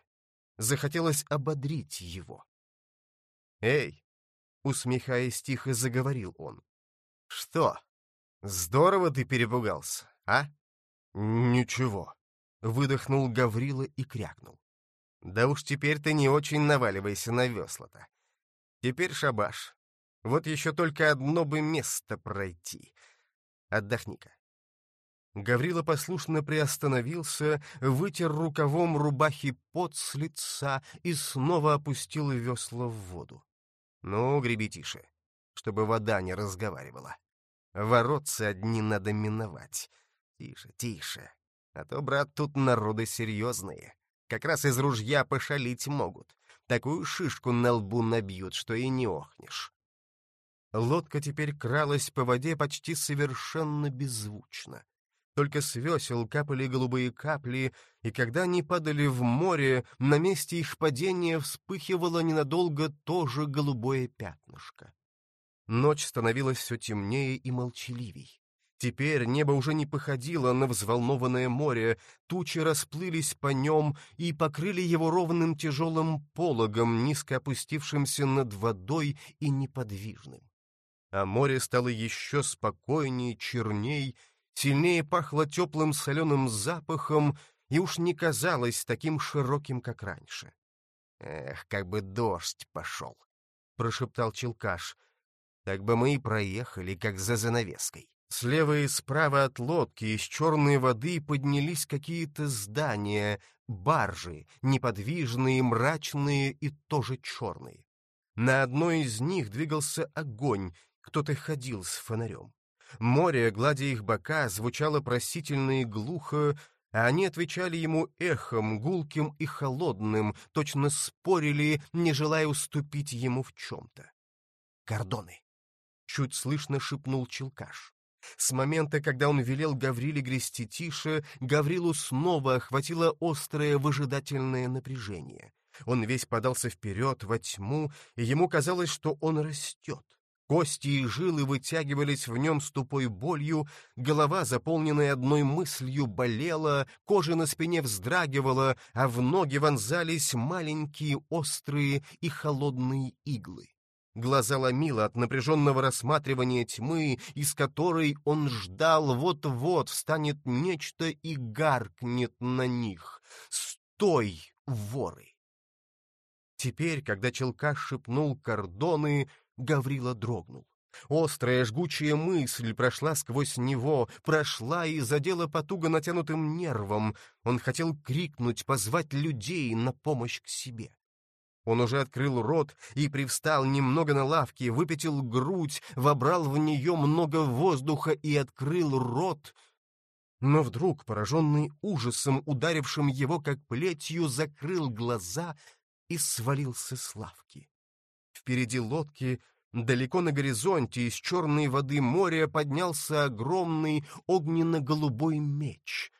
Захотелось ободрить его. «Эй!» — усмехаясь тихо, заговорил он. «Что? Здорово ты перепугался, а?» «Ничего», — выдохнул Гаврила и крякнул. Да уж теперь ты не очень наваливайся на весла-то. Теперь шабаш. Вот еще только одно бы место пройти. Отдохни-ка. Гаврила послушно приостановился, вытер рукавом рубахи пот с лица и снова опустил весла в воду. Ну, греби тише, чтобы вода не разговаривала. Воротцы одни надо миновать. Тише, тише. А то, брат, тут народы серьезные. Как раз из ружья пошалить могут. Такую шишку на лбу набьют, что и не охнешь. Лодка теперь кралась по воде почти совершенно беззвучно. Только с весел капали голубые капли, и когда они падали в море, на месте их падения вспыхивало ненадолго тоже голубое пятнышко. Ночь становилась все темнее и молчаливей. Теперь небо уже не походило на взволнованное море, тучи расплылись по нем и покрыли его ровным тяжелым пологом, низко опустившимся над водой и неподвижным. А море стало еще спокойнее, черней, сильнее пахло теплым соленым запахом и уж не казалось таким широким, как раньше. «Эх, как бы дождь пошел!» — прошептал Челкаш. «Так бы мы и проехали, как за занавеской». Слева и справа от лодки из черной воды поднялись какие-то здания, баржи, неподвижные, мрачные и тоже черные. На одной из них двигался огонь, кто-то ходил с фонарем. Море, гладя их бока, звучало просительно и глухо, а они отвечали ему эхом, гулким и холодным, точно спорили, не желая уступить ему в чем-то. «Кордоны!» — чуть слышно шепнул Челкаш. С момента, когда он велел Гавриле грести тише, Гаврилу снова охватило острое выжидательное напряжение. Он весь подался вперед, во тьму, и ему казалось, что он растет. Кости и жилы вытягивались в нем с тупой болью, голова, заполненная одной мыслью, болела, кожа на спине вздрагивала, а в ноги вонзались маленькие острые и холодные иглы. Глаза ломило от напряженного рассматривания тьмы, из которой он ждал вот-вот встанет нечто и гаркнет на них. «Стой, воры!» Теперь, когда Челкаш шепнул кордоны, Гаврила дрогнул. Острая, жгучая мысль прошла сквозь него, прошла и задела по туго натянутым нервам. Он хотел крикнуть, позвать людей на помощь к себе. Он уже открыл рот и привстал немного на лавке, выпятил грудь, вобрал в нее много воздуха и открыл рот. Но вдруг, пораженный ужасом, ударившим его как плетью, закрыл глаза и свалился с лавки. Впереди лодки, далеко на горизонте, из черной воды моря поднялся огромный огненно-голубой меч.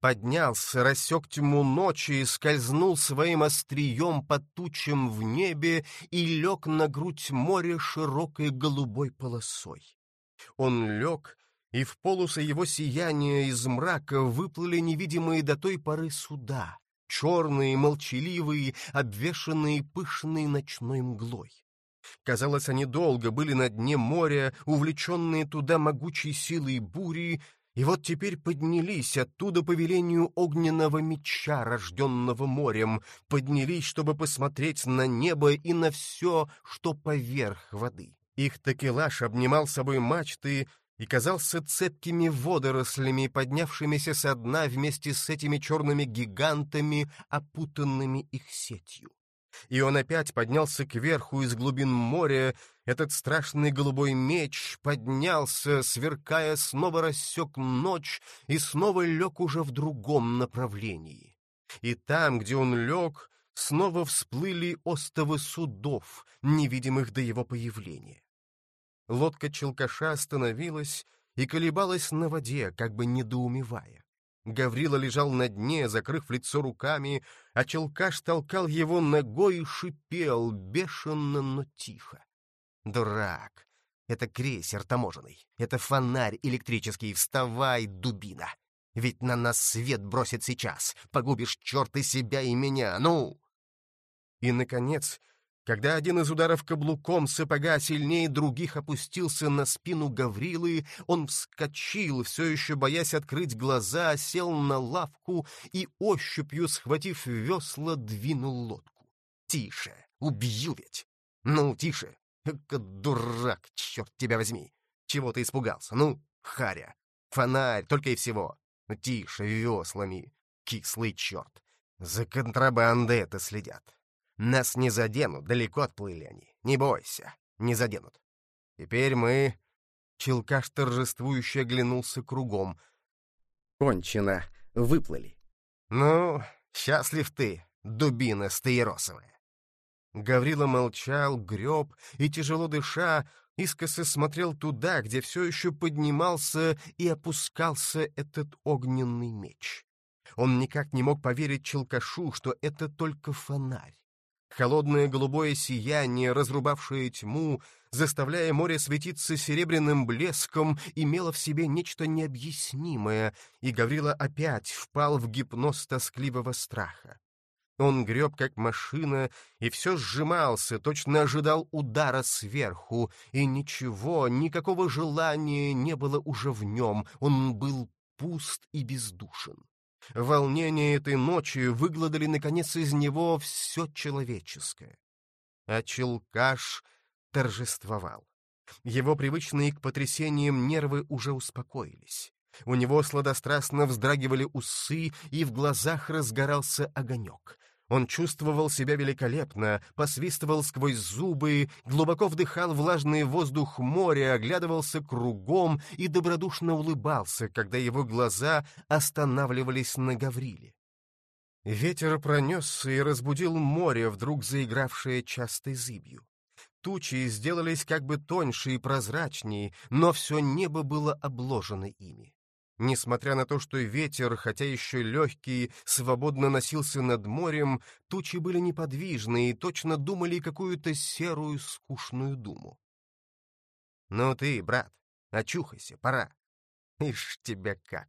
Поднялся, рассек тьму ночи и скользнул своим острием под тучем в небе и лег на грудь моря широкой голубой полосой. Он лег, и в полосы его сияния из мрака выплыли невидимые до той поры суда черные, молчаливые, обвешанные пышной ночной мглой. Казалось, они долго были на дне моря, увлеченные туда могучей силой бури, и вот теперь поднялись оттуда по велению огненного меча, рожденного морем, поднялись, чтобы посмотреть на небо и на все, что поверх воды. Их такелаж обнимал собой мачты, и казался цепкими водорослями, поднявшимися со дна вместе с этими черными гигантами, опутанными их сетью. И он опять поднялся кверху из глубин моря, этот страшный голубой меч поднялся, сверкая, снова рассек ночь и снова лег уже в другом направлении. И там, где он лег, снова всплыли остовы судов, невидимых до его появления. Лодка челкаша остановилась и колебалась на воде, как бы недоумевая. Гаврила лежал на дне, закрыв лицо руками, а челкаш толкал его ногой и шипел, бешено, но тихо. «Дурак! Это крейсер таможенный! Это фонарь электрический! Вставай, дубина! Ведь на нас свет бросит сейчас! Погубишь черт и себя, и меня! Ну!» И, наконец, когда один из ударов каблуком сапога сильнее других опустился на спину Гаврилы, он вскочил, все еще боясь открыть глаза, сел на лавку и ощупью, схватив весла, двинул лодку. «Тише! Убью ведь! Ну, тише! Дурак, черт тебя возьми! Чего ты испугался? Ну, харя! Фонарь, только и всего! Тише, веслами! Кислый черт! За контрабандой это следят!» Нас не заденут, далеко отплыли они. Не бойся, не заденут. Теперь мы...» Челкаш торжествующе оглянулся кругом. «Кончено. Выплыли». «Ну, счастлив ты, дубина стаиросовая». Гаврила молчал, греб и, тяжело дыша, искоса смотрел туда, где все еще поднимался и опускался этот огненный меч. Он никак не мог поверить Челкашу, что это только фонарь. Холодное голубое сияние, разрубавшее тьму, заставляя море светиться серебряным блеском, имело в себе нечто необъяснимое, и Гаврила опять впал в гипноз тоскливого страха. Он греб, как машина, и все сжимался, точно ожидал удара сверху, и ничего, никакого желания не было уже в нем, он был пуст и бездушен. Волнение этой ночи выгладали, наконец, из него все человеческое. А Челкаш торжествовал. Его привычные к потрясениям нервы уже успокоились. У него сладострастно вздрагивали усы, и в глазах разгорался огонек. Он чувствовал себя великолепно, посвистывал сквозь зубы, глубоко вдыхал влажный воздух моря, оглядывался кругом и добродушно улыбался, когда его глаза останавливались на Гавриле. Ветер пронесся и разбудил море, вдруг заигравшее частой зыбью. Тучи сделались как бы тоньше и прозрачнее, но все небо было обложено ими. Несмотря на то, что ветер, хотя еще легкий, свободно носился над морем, тучи были неподвижны и точно думали какую-то серую скучную думу. «Ну ты, брат, очухайся, пора. Ишь тебя как!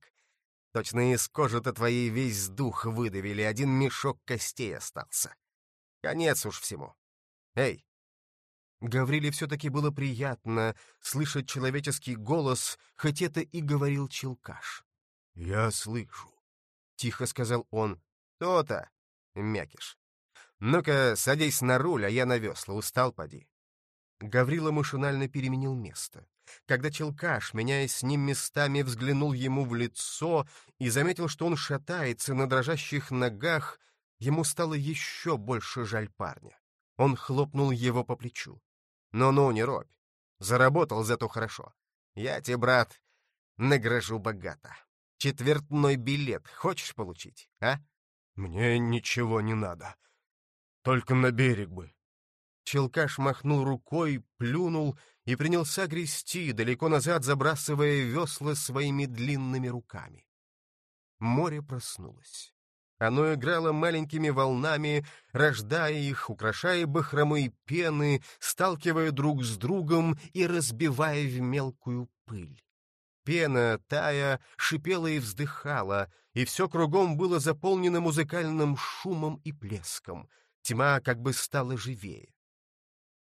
Точно из кожи-то твоей весь дух выдавили, один мешок костей остался. Конец уж всему. Эй, Гавриле все-таки было приятно слышать человеческий голос, хоть это и говорил Челкаш. «Я слышу», — тихо сказал он. «То-то, мякиш. Ну-ка, садись на руль, а я на весла, устал, поди». Гаврила машинально переменил место. Когда Челкаш, меняясь с ним местами, взглянул ему в лицо и заметил, что он шатается на дрожащих ногах, ему стало еще больше жаль парня. Он хлопнул его по плечу. Ну-ну, не робь. Заработал зато хорошо. Я тебе, брат, награжу богато. Четвертной билет хочешь получить, а? Мне ничего не надо. Только на берег бы. Челкаш махнул рукой, плюнул и принялся грести, далеко назад забрасывая весла своими длинными руками. Море проснулось. Оно играло маленькими волнами, рождая их, украшая бахромой пены, сталкивая друг с другом и разбивая в мелкую пыль. Пена, тая, шипела и вздыхала, и все кругом было заполнено музыкальным шумом и плеском. Тьма как бы стала живее.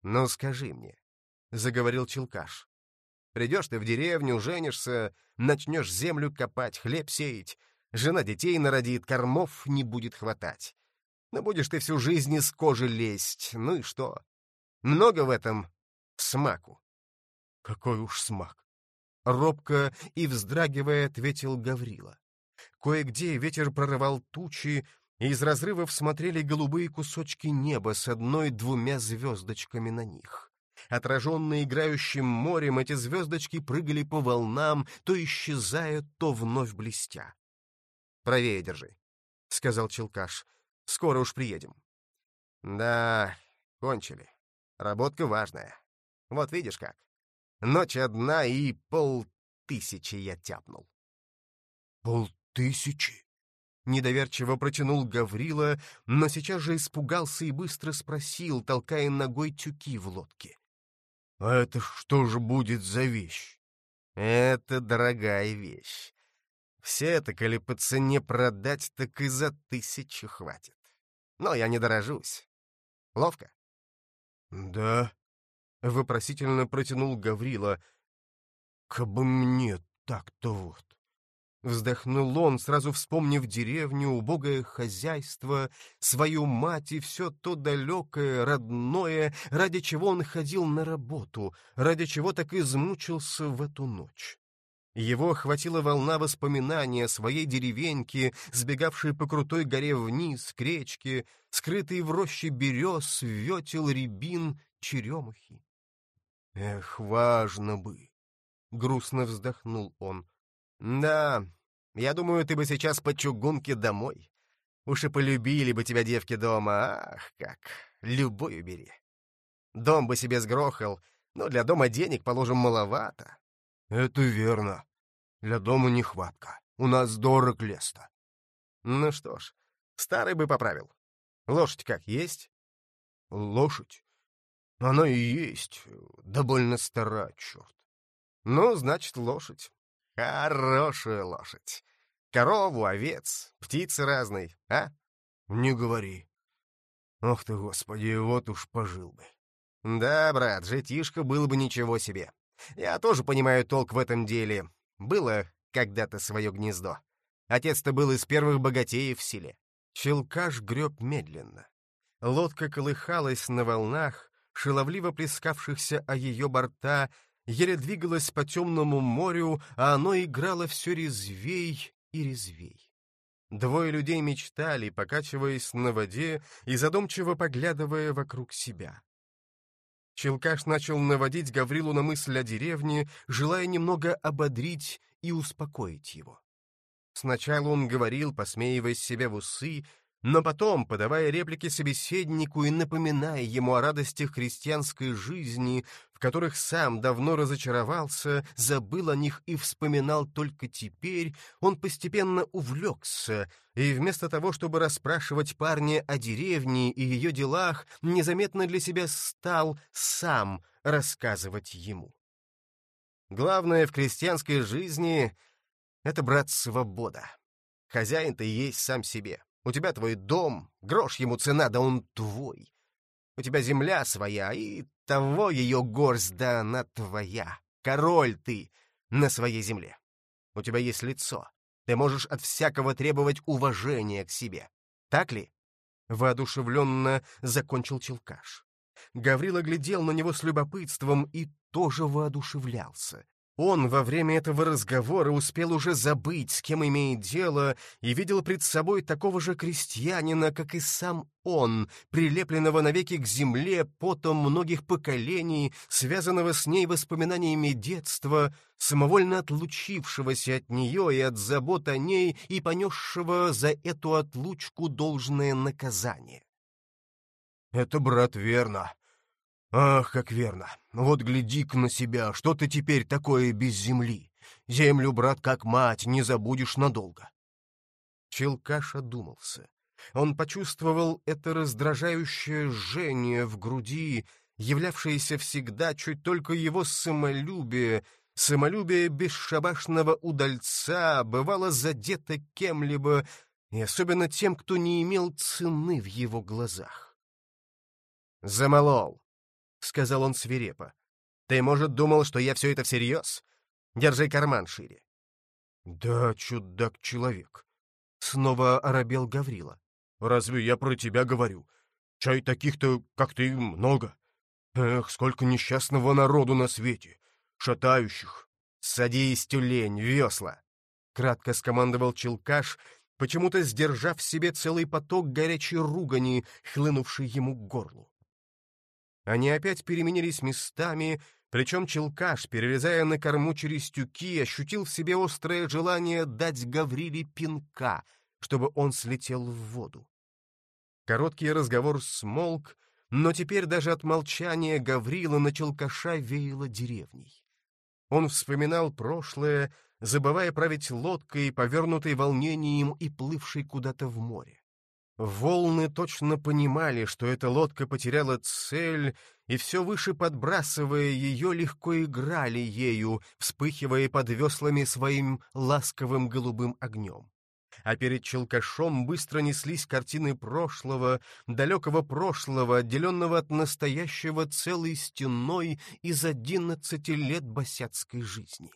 «Ну, скажи мне», — заговорил Челкаш, — «придешь ты в деревню, женишься, начнешь землю копать, хлеб сеять, Жена детей народит, кормов не будет хватать. Но будешь ты всю жизнь из кожи лезть, ну и что? Много в этом смаку. Какой уж смак. Робко и вздрагивая, ответил Гаврила. Кое-где ветер прорывал тучи, и из разрывов смотрели голубые кусочки неба с одной-двумя звездочками на них. Отраженные играющим морем, эти звездочки прыгали по волнам, то исчезая, то вновь блестя. Правее держи, — сказал Челкаш. — Скоро уж приедем. — Да, кончили. Работка важная. Вот видишь как. Ночь одна и полтысячи я тяпнул. — Полтысячи? Недоверчиво протянул Гаврила, но сейчас же испугался и быстро спросил, толкая ногой тюки в лодке. — А это что же будет за вещь? — Это дорогая вещь. Все это, коли по цене продать, так и за тысячу хватит. Но я не дорожусь. Ловко? — Да, — вопросительно протянул Гаврила. — Кабы мне так-то вот. Вздохнул он, сразу вспомнив деревню, убогое хозяйство, свою мать и все то далекое, родное, ради чего он ходил на работу, ради чего так измучился в эту ночь. Его охватила волна воспоминания о своей деревеньке, сбегавшей по крутой горе вниз, к речке, скрытой в роще берез, ветел, рябин, черемухи. «Эх, важно бы!» — грустно вздохнул он. «Да, я думаю, ты бы сейчас по чугунке домой. Уж и полюбили бы тебя девки дома, ах, как, любую бери. Дом бы себе сгрохал, но для дома денег, положим, маловато. «Это верно. Для дома нехватка. У нас дорог леста». «Ну что ж, старый бы поправил. Лошадь как, есть?» «Лошадь? Она и есть. Да больно стара, черт». «Ну, значит, лошадь. Хорошая лошадь. Корову, овец, птицы разные, а?» «Не говори. Ох ты, господи, вот уж пожил бы». «Да, брат, житишко было бы ничего себе. Я тоже понимаю толк в этом деле. Было когда-то свое гнездо. Отец-то был из первых богатеев в селе. Челкаш греб медленно. Лодка колыхалась на волнах, шаловливо плескавшихся о ее борта, еле двигалась по темному морю, а оно играло все резвей и резвей. Двое людей мечтали, покачиваясь на воде и задумчиво поглядывая вокруг себя. Челкаш начал наводить Гаврилу на мысль о деревне, желая немного ободрить и успокоить его. Сначала он говорил, посмеиваясь себе в усы, но потом, подавая реплики собеседнику и напоминая ему о радостях христианской жизни, в которых сам давно разочаровался, забыл о них и вспоминал только теперь, он постепенно увлекся, и вместо того, чтобы расспрашивать парня о деревне и ее делах, незаметно для себя стал сам рассказывать ему. Главное в крестьянской жизни — это, брат, свобода. Хозяин-то и есть сам себе. У тебя твой дом, грош ему цена, да он твой. У тебя земля своя, и того ее горсть, да она твоя. Король ты на своей земле. У тебя есть лицо. Ты можешь от всякого требовать уважения к себе. Так ли? Воодушевленно закончил Челкаш. Гаврила глядел на него с любопытством и тоже воодушевлялся. Он во время этого разговора успел уже забыть, с кем имеет дело, и видел пред собой такого же крестьянина, как и сам он, прилепленного навеки к земле потом многих поколений, связанного с ней воспоминаниями детства, самовольно отлучившегося от нее и от забот о ней и понесшего за эту отлучку должное наказание. «Это, брат, верно», Ах, как верно. Вот гляди-ка на себя, что ты теперь такое без земли? Землю, брат, как мать, не забудешь надолго. Челкаш одумался. Он почувствовал это раздражающее жжение в груди, являвшееся всегда чуть только его самолюбие, самолюбие бесшабашного удальца бывало задето кем-либо, и особенно тем, кто не имел цены в его глазах. Замолол, — сказал он свирепо. «Ты, может, думал, что я все это всерьез? Держи карман шире». «Да, чудак-человек», — снова оробел Гаврила. «Разве я про тебя говорю? Чай таких-то, как ты, много. Эх, сколько несчастного народу на свете, шатающих. Садись, тюлень, весла!» Кратко скомандовал Челкаш, почему-то сдержав в себе целый поток горячей ругани, хлынувший ему к горлу. Они опять переменились местами, причем Челкаш, перерезая на корму через тюки, ощутил в себе острое желание дать Гавриле пинка, чтобы он слетел в воду. Короткий разговор смолк, но теперь даже от молчания Гаврила на Челкаша веяло деревней. Он вспоминал прошлое, забывая править лодкой, повернутой волнением и плывшей куда-то в море. Волны точно понимали, что эта лодка потеряла цель, и все выше подбрасывая ее, легко играли ею, вспыхивая под веслами своим ласковым голубым огнем. А перед челкашом быстро неслись картины прошлого, далекого прошлого, отделенного от настоящего целой стеной из одиннадцати лет босяцкой жизни.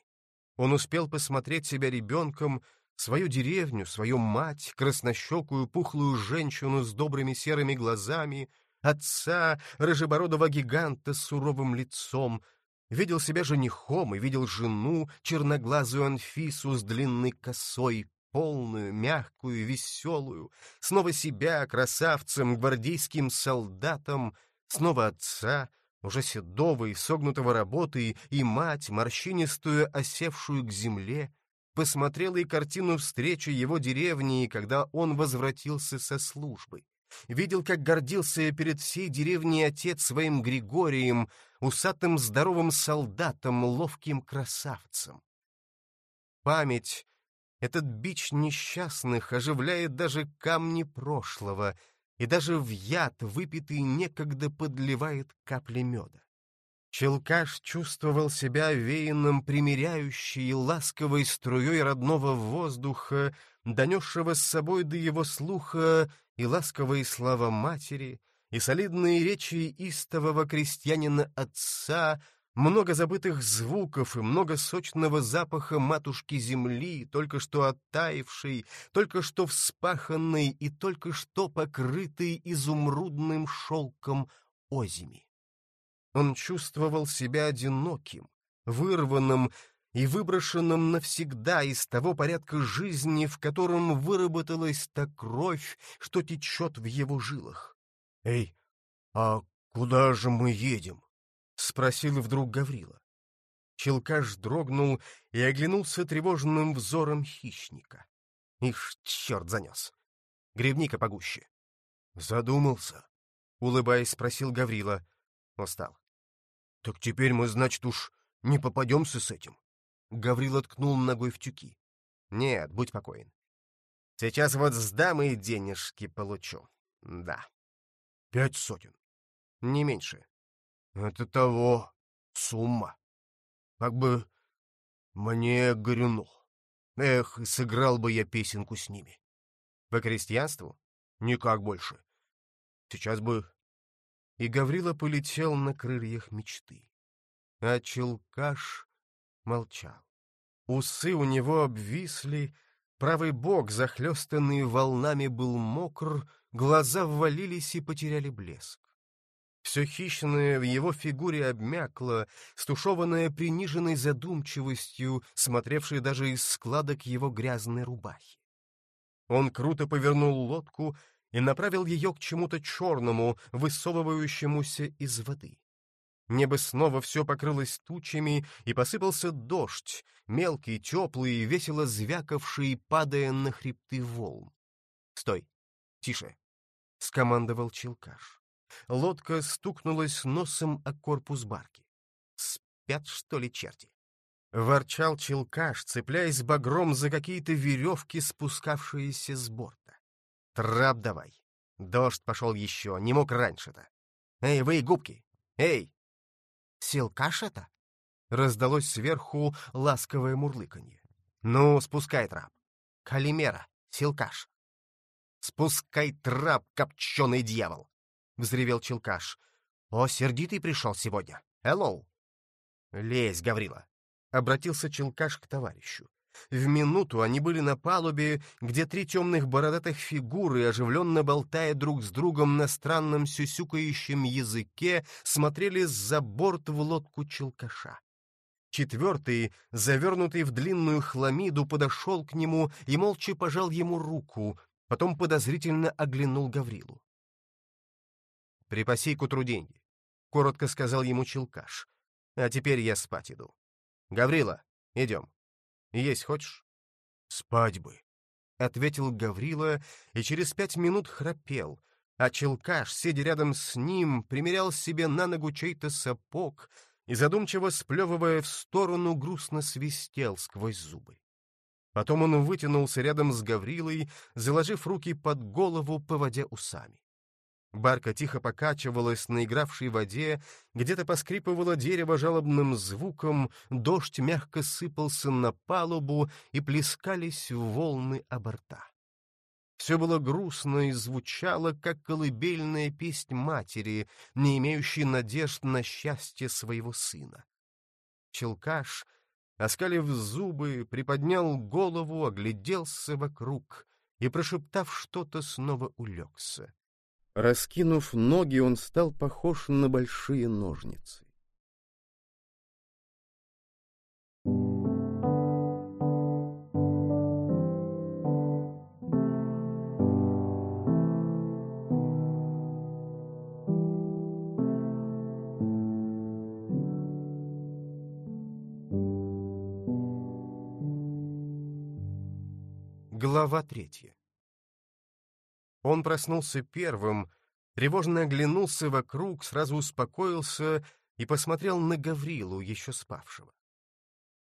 Он успел посмотреть себя ребенком, свою деревню, свою мать, краснощекую, пухлую женщину с добрыми серыми глазами, отца, рыжебородого гиганта с суровым лицом, видел себя женихом и видел жену, черноглазую Анфису с длинной косой, полную, мягкую, веселую, снова себя, красавцем, гвардейским солдатом, снова отца, уже седого и согнутого работы, и мать, морщинистую, осевшую к земле, посмотрел и картину встречи его деревни, когда он возвратился со службы. Видел, как гордился перед всей деревней отец своим Григорием, усатым здоровым солдатом, ловким красавцем. Память, этот бич несчастных, оживляет даже камни прошлого, и даже в яд, выпитый некогда, подливает капли меда. Челкаш чувствовал себя веянным примиряющей ласковой струей родного воздуха, донесшего с собой до его слуха и ласковые слова матери, и солидные речи истового крестьянина отца, много забытых звуков и много сочного запаха матушки земли, только что оттаившей, только что вспаханной и только что покрытой изумрудным шелком озими. Он чувствовал себя одиноким, вырванным и выброшенном навсегда из того порядка жизни, в котором выработалась та кровь, что течет в его жилах. «Эй, а куда же мы едем?» — спросил вдруг Гаврила. Челкаш дрогнул и оглянулся тревожным взором хищника. Их черт занес. Гребника погуще. Задумался, — улыбаясь, спросил Гаврила. Устал. — Так теперь мы, значит, уж не попадемся с этим. Гаврила ткнул ногой в тюки. — Нет, будь покоен. Сейчас вот сдам и денежки получу. Да. — Пять сотен. — Не меньше. — Это того. Сумма. Как бы мне горюно. Эх, сыграл бы я песенку с ними. По крестьянству? Никак больше. Сейчас бы... И Гаврила полетел на крыльях мечты. А Челкаш молчал. Усы у него обвисли, правый бок, захлестанный волнами, был мокр, глаза ввалились и потеряли блеск. Все хищное в его фигуре обмякло, стушеванное приниженной задумчивостью, смотревшей даже из складок его грязной рубахи. Он круто повернул лодку и направил ее к чему-то черному, высовывающемуся из воды. Небо снова все покрылось тучами, и посыпался дождь, мелкий, теплый, весело звякавший, падая на хребты волн. — Стой! Тише! — скомандовал Челкаш. Лодка стукнулась носом о корпус барки. Спят, что ли, черти? Ворчал челкаш, цепляясь багром за какие-то веревки, спускавшиеся с борта. Трап давай. Дождь пошел еще, не мог раньше-то. Эй, вы, губки! Эй! Селкаш это? Раздалось сверху ласковое мурлыканье. Ну, спускай трап. Калимера, селкаш. Спускай трап, копченый дьявол взревел Челкаш. «О, сердитый пришел сегодня! Эллоу!» «Лезь, Гаврила!» — обратился Челкаш к товарищу. В минуту они были на палубе, где три темных бородатых фигуры, оживленно болтая друг с другом на странном сюсюкающем языке, смотрели за борт в лодку Челкаша. Четвертый, завернутый в длинную хламиду, подошел к нему и молча пожал ему руку, потом подозрительно оглянул Гаврилу. Припаси к утру деньги, — коротко сказал ему Челкаш. А теперь я спать иду. Гаврила, идем. Есть хочешь? Спать бы, — ответил Гаврила и через пять минут храпел, а Челкаш, сидя рядом с ним, примерял себе на ногу чей-то сапог и, задумчиво сплевывая в сторону, грустно свистел сквозь зубы. Потом он вытянулся рядом с Гаврилой, заложив руки под голову, поводя усами. Барка тихо покачивалась на игравшей воде, где-то поскрипывало дерево жалобным звуком, дождь мягко сыпался на палубу и плескались волны о борта. Все было грустно и звучало, как колыбельная песнь матери, не имеющей надежд на счастье своего сына. Челкаш, оскалив зубы, приподнял голову, огляделся вокруг и, прошептав что-то, снова улегся. Раскинув ноги, он стал похож на большие ножницы. Глава третья он проснулся первым, тревожно оглянулся вокруг, сразу успокоился и посмотрел на Гаврилу, еще спавшего.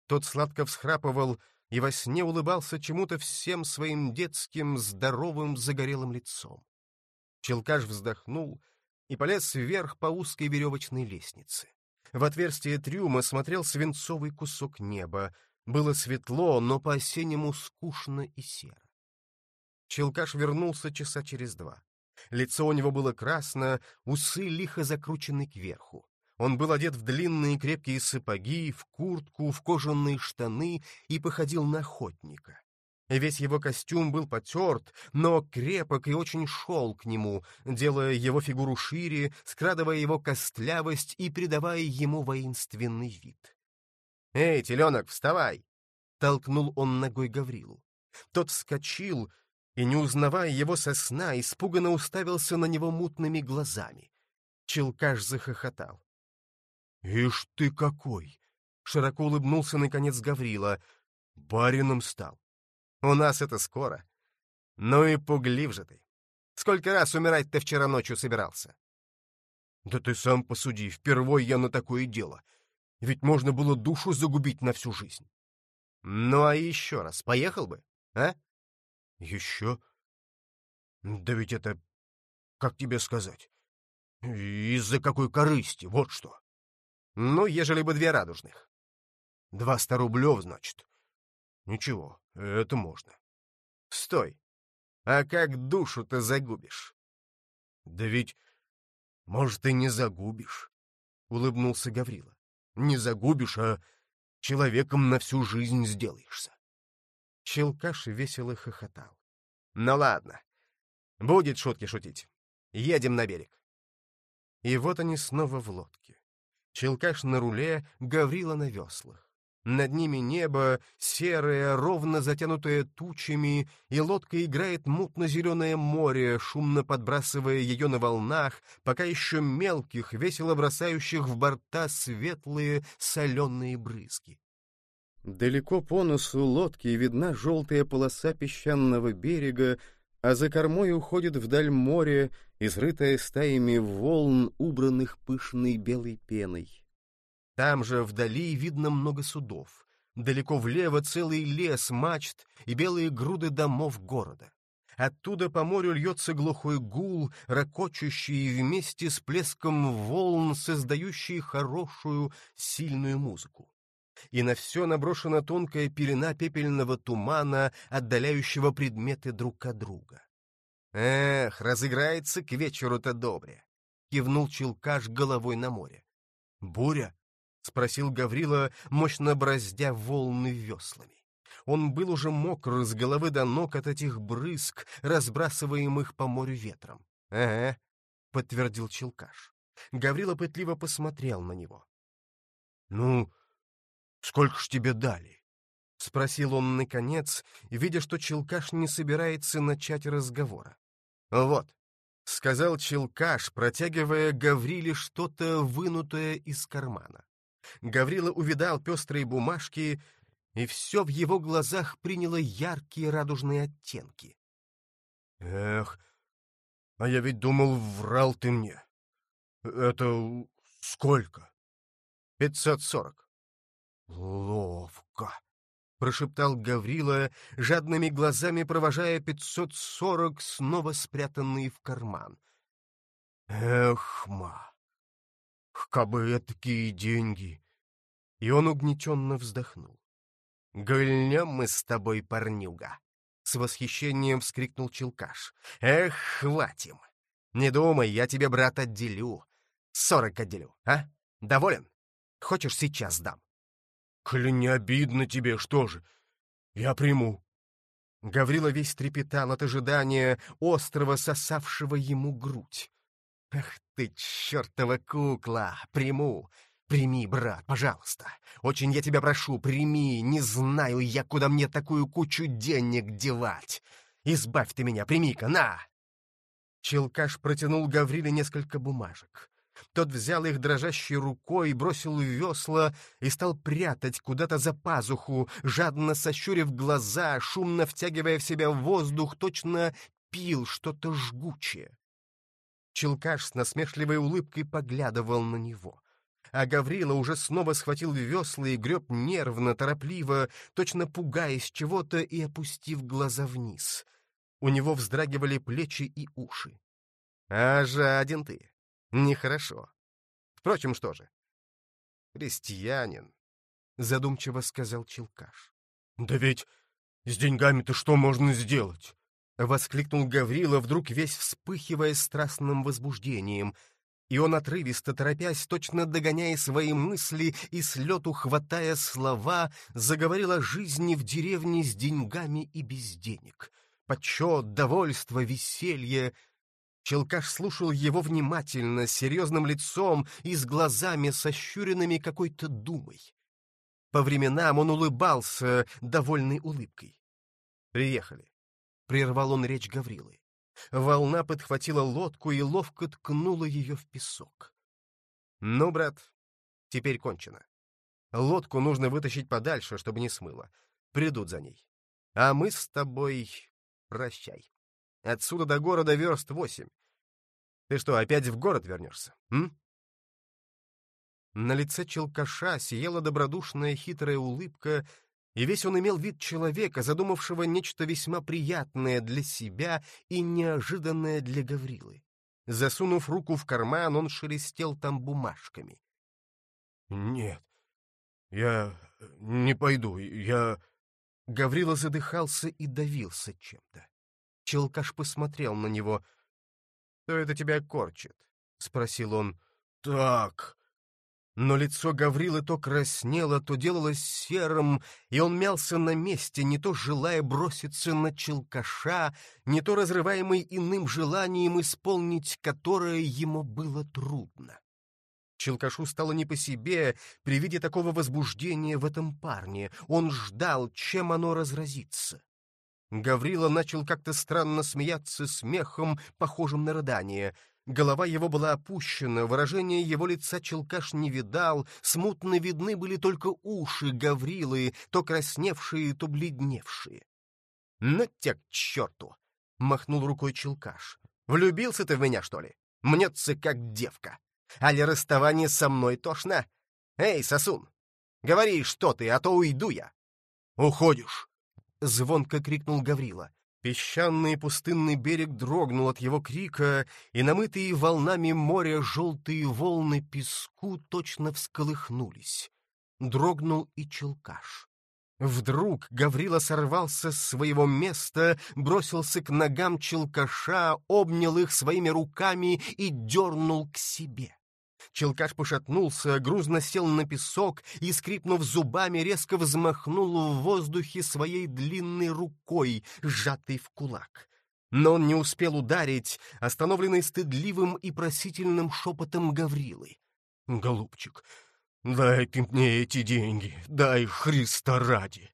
Тот сладко всхрапывал и во сне улыбался чему-то всем своим детским, здоровым, загорелым лицом. Челкаш вздохнул и полез вверх по узкой веревочной лестнице. В отверстие трюма смотрел свинцовый кусок неба. Было светло, но по-осеннему скучно и серо. Челкаш вернулся часа через два. Лицо у него было красное, усы лихо закручены кверху. Он был одет в длинные крепкие сапоги, в куртку, в кожаные штаны и походил на охотника. Весь его костюм был потерт, но крепок и очень шел к нему, делая его фигуру шире, скрадывая его костлявость и придавая ему воинственный вид. «Эй, теленок, вставай!» — толкнул он ногой Гаврилу. Тот вскочил и, не узнавая его со сна, испуганно уставился на него мутными глазами. Челкаш захохотал. «Ишь ты какой!» — широко улыбнулся наконец Гаврила. «Барином стал». «У нас это скоро. Ну и пуглив же ты. Сколько раз умирать ты вчера ночью собирался?» «Да ты сам посуди, впервой я на такое дело. Ведь можно было душу загубить на всю жизнь». «Ну а еще раз, поехал бы, а?» «Еще? Да ведь это... Как тебе сказать? Из-за какой корысти, вот что!» «Ну, ежели бы две радужных». «Два ста рублев, значит?» «Ничего, это можно». «Стой! А как душу ты загубишь?» «Да ведь может, и не загубишь, — улыбнулся Гаврила. Не загубишь, а человеком на всю жизнь сделаешься. Челкаш весело хохотал. Ну ладно, будет шутки шутить. Едем на берег. И вот они снова в лодке. Челкаш на руле, Гаврила на веслах. Над ними небо, серое, ровно затянутое тучами, и лодка играет мутно-зеленое море, шумно подбрасывая ее на волнах, пока еще мелких, весело бросающих в борта светлые соленые брызги. Далеко по носу лодки видна желтая полоса песчаного берега, а за кормой уходит вдаль море, изрытое стаями волн, убранных пышной белой пеной. Там же вдали видно много судов. Далеко влево целый лес мачт и белые груды домов города. Оттуда по морю льется глухой гул, ракочущий вместе с плеском волн, создающий хорошую, сильную музыку. И на все наброшена тонкая пелена пепельного тумана, отдаляющего предметы друг от друга. «Эх, разыграется к вечеру-то добре!» — кивнул Челкаш головой на море. «Буря?» — спросил Гаврила, мощно браздя волны веслами. Он был уже мокр с головы до ног от этих брызг, разбрасываемых по морю ветром. — Ага, — подтвердил Челкаш. Гаврила пытливо посмотрел на него. — Ну, сколько ж тебе дали? — спросил он наконец, видя, что Челкаш не собирается начать разговора. — Вот, — сказал Челкаш, протягивая Гавриле что-то вынутое из кармана. Гаврила увидал пестрые бумажки, и все в его глазах приняло яркие радужные оттенки. «Эх, а я ведь думал, врал ты мне. Это сколько?» «Пятьсот сорок». «Ловко», — прошептал Гаврила, жадными глазами провожая пятьсот сорок, снова спрятанные в карман. «Эх, ма!» Кабы такие деньги!» И он угнетенно вздохнул. «Гульнем мы с тобой, парнюга!» С восхищением вскрикнул Челкаш. «Эх, хватим! Не думай, я тебе, брат, отделю. Сорок отделю, а? Доволен? Хочешь, сейчас дам?» «Коли не обидно тебе, что же? Я приму». Гаврила весь трепетал от ожидания острого сосавшего ему грудь. «Ах ты, чертова кукла! Приму! Прими, брат, пожалуйста! Очень я тебя прошу, прими! Не знаю я, куда мне такую кучу денег девать! Избавь ты меня, прими-ка, на!» Челкаш протянул Гавриле несколько бумажек. Тот взял их дрожащей рукой, бросил весла и стал прятать куда-то за пазуху, жадно сощурив глаза, шумно втягивая в себя воздух, точно пил что-то жгучее. Челкаш с насмешливой улыбкой поглядывал на него. А Гаврила уже снова схватил весла и греб нервно, торопливо, точно пугаясь чего-то и опустив глаза вниз. У него вздрагивали плечи и уши. «А жаден ты! Нехорошо. Впрочем, что же?» «Крестьянин», — задумчиво сказал Челкаш. «Да ведь с деньгами-то что можно сделать?» — воскликнул Гаврила, вдруг весь вспыхивая страстным возбуждением. И он, отрывисто торопясь, точно догоняя свои мысли и с лету хватая слова, заговорил о жизни в деревне с деньгами и без денег. Почет, довольство, веселье. Челкаш слушал его внимательно, с серьезным лицом и с глазами, сощуренными какой-то думой. По временам он улыбался довольной улыбкой. «Приехали», — прервал он речь Гаврилы. Волна подхватила лодку и ловко ткнула ее в песок. «Ну, брат, теперь кончено. Лодку нужно вытащить подальше, чтобы не смыло. Придут за ней. А мы с тобой... Прощай. Отсюда до города верст восемь. Ты что, опять в город вернешься, м?» На лице челкаша сияла добродушная хитрая улыбка, и весь он имел вид человека, задумавшего нечто весьма приятное для себя и неожиданное для Гаврилы. Засунув руку в карман, он шелестел там бумажками. «Нет, я не пойду, я...» Гаврила задыхался и давился чем-то. Челкаш посмотрел на него. «Кто это тебя корчит?» — спросил он. «Так...» Но лицо Гаврилы то краснело, то делалось серым, и он мялся на месте, не то желая броситься на челкаша, не то разрываемый иным желанием исполнить, которое ему было трудно. Челкашу стало не по себе при виде такого возбуждения в этом парне. Он ждал, чем оно разразится. Гаврила начал как-то странно смеяться смехом, похожим на рыдание — Голова его была опущена, выражение его лица челкаш не видал, смутно видны были только уши Гаврилы, то красневшие, то бледневшие. «На тебя к черту!» — махнул рукой челкаш. «Влюбился ты в меня, что ли? Мнется, как девка. Али расставание со мной тошно? Эй, сосун, говори, что ты, а то уйду я!» «Уходишь!» — звонко крикнул Гаврила. Песчаный пустынный берег дрогнул от его крика, и намытые волнами моря желтые волны песку точно всколыхнулись. Дрогнул и челкаш. Вдруг Гаврила сорвался с своего места, бросился к ногам челкаша, обнял их своими руками и дернул к себе. Челкаш пошатнулся, грузно сел на песок и, скрипнув зубами, резко взмахнул в воздухе своей длинной рукой, сжатой в кулак. Но он не успел ударить, остановленный стыдливым и просительным шепотом Гаврилы. «Голубчик, дай ты мне эти деньги, дай Христа ради.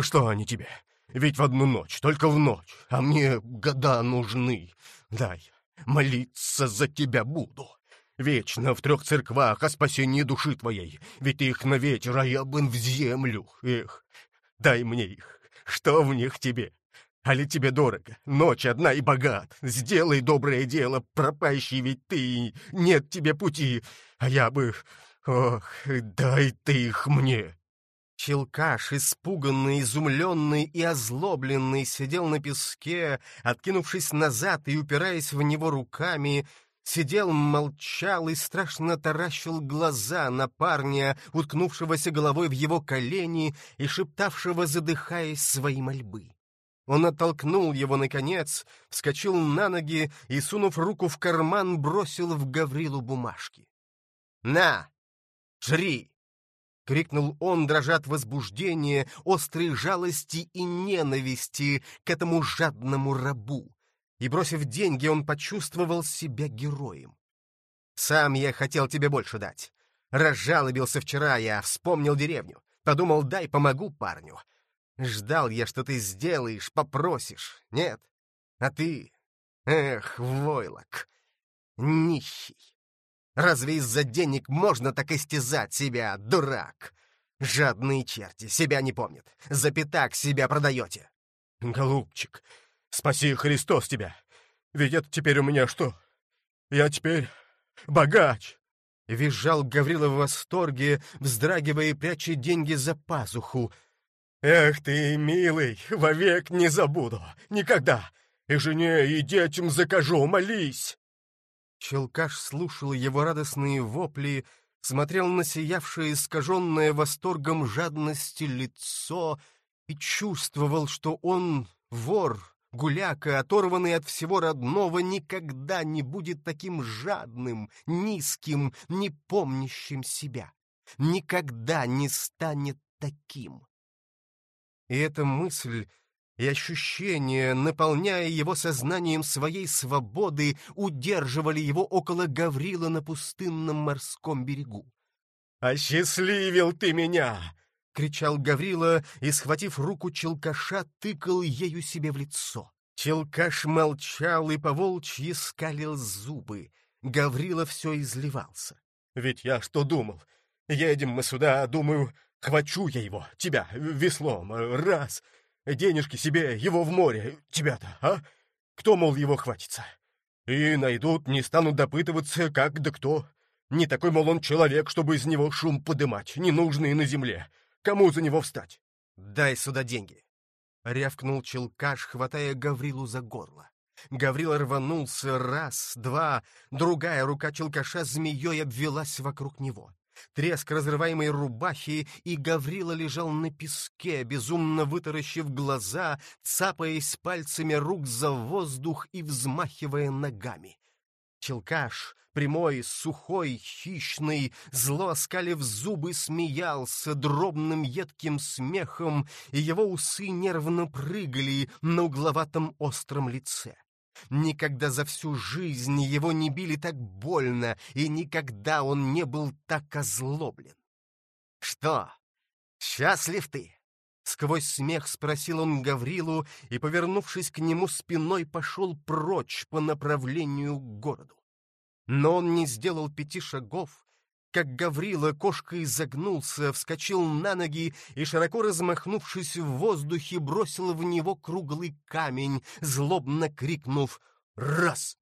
Что они тебе? Ведь в одну ночь, только в ночь, а мне года нужны. Дай, молиться за тебя буду». Вечно в трех церквах о спасении души твоей, ведь их на ветер, а я бы в землю. Эх, дай мне их, что в них тебе? А ли тебе дорого? Ночь одна и богат. Сделай доброе дело, пропащий ведь ты, нет тебе пути. А я бы... Ох, дай ты их мне!» Челкаш, испуганный, изумленный и озлобленный, сидел на песке, откинувшись назад и упираясь в него руками, сидел, молчал и страшно таращил глаза на парня, уткнувшегося головой в его колени и шептавшего, задыхаясь свои мольбы. Он оттолкнул его, наконец, вскочил на ноги и, сунув руку в карман, бросил в Гаврилу бумажки. «На! Жри!» — крикнул он, дрожа от возбуждения, острой жалости и ненависти к этому жадному рабу и, бросив деньги, он почувствовал себя героем. «Сам я хотел тебе больше дать. Разжалобился вчера я, вспомнил деревню. Подумал, дай помогу парню. Ждал я, что ты сделаешь, попросишь. Нет. А ты... Эх, войлок. Нищий. Разве из-за денег можно так истязать себя, дурак? Жадные черти, себя не помнят. За пятак себя продаете. Голубчик, Спаси Христос тебя! Ведь это теперь у меня что? Я теперь богач!» Визжал Гаврила в восторге, вздрагивая и пряча деньги за пазуху. «Эх ты, милый, вовек не забуду! Никогда! И жене, и детям закажу, молись!» Челкаш слушал его радостные вопли, смотрел на сиявшее искаженное восторгом жадности лицо и чувствовал, что он вор, Гуляка, оторванный от всего родного, никогда не будет таким жадным, низким, не помнящим себя. Никогда не станет таким. И эта мысль и ощущение, наполняя его сознанием своей свободы, удерживали его около Гаврила на пустынном морском берегу. «Осчастливил ты меня!» — кричал Гаврила и, схватив руку челкаша, тыкал ею себе в лицо. Челкаш молчал и поволчьи скалил зубы. Гаврила все изливался. «Ведь я что думал? Едем мы сюда, думаю, хвачу я его, тебя, веслом, раз. Денежки себе, его в море, тебя-то, а? Кто, мол, его хватится? И найдут, не станут допытываться, как да кто. Не такой, мол, он человек, чтобы из него шум подымать, ненужный на земле. Кому за него встать? Дай сюда деньги. Рявкнул челкаш, хватая Гаврилу за горло. Гаврила рванулся раз, два, другая рука челкаша змеей обвелась вокруг него. Треск разрываемой рубахи, и Гаврила лежал на песке, безумно вытаращив глаза, цапаясь пальцами рук за воздух и взмахивая ногами. Челкаш, прямой, сухой, хищный, зло оскалив зубы, смеялся дробным едким смехом, и его усы нервно прыгали на угловатом остром лице. Никогда за всю жизнь его не били так больно, и никогда он не был так озлоблен. «Что, счастлив ты?» Сквозь смех спросил он Гаврилу и, повернувшись к нему спиной, пошел прочь по направлению к городу. Но он не сделал пяти шагов, как Гаврила кошкой изогнулся, вскочил на ноги и, широко размахнувшись в воздухе, бросил в него круглый камень, злобно крикнув «Раз!».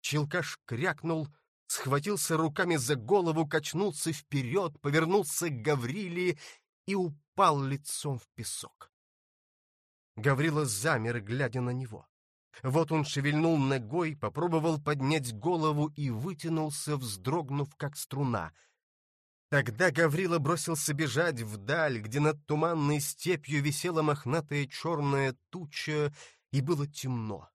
Челкаш крякнул, схватился руками за голову, качнулся вперед, повернулся к Гавриле и упал лицом в песок. Гаврила замер, глядя на него. Вот он шевельнул ногой, попробовал поднять голову и вытянулся, вздрогнув, как струна. Тогда Гаврила бросился бежать вдаль, где над туманной степью висела мохнатая черная туча, и было темно.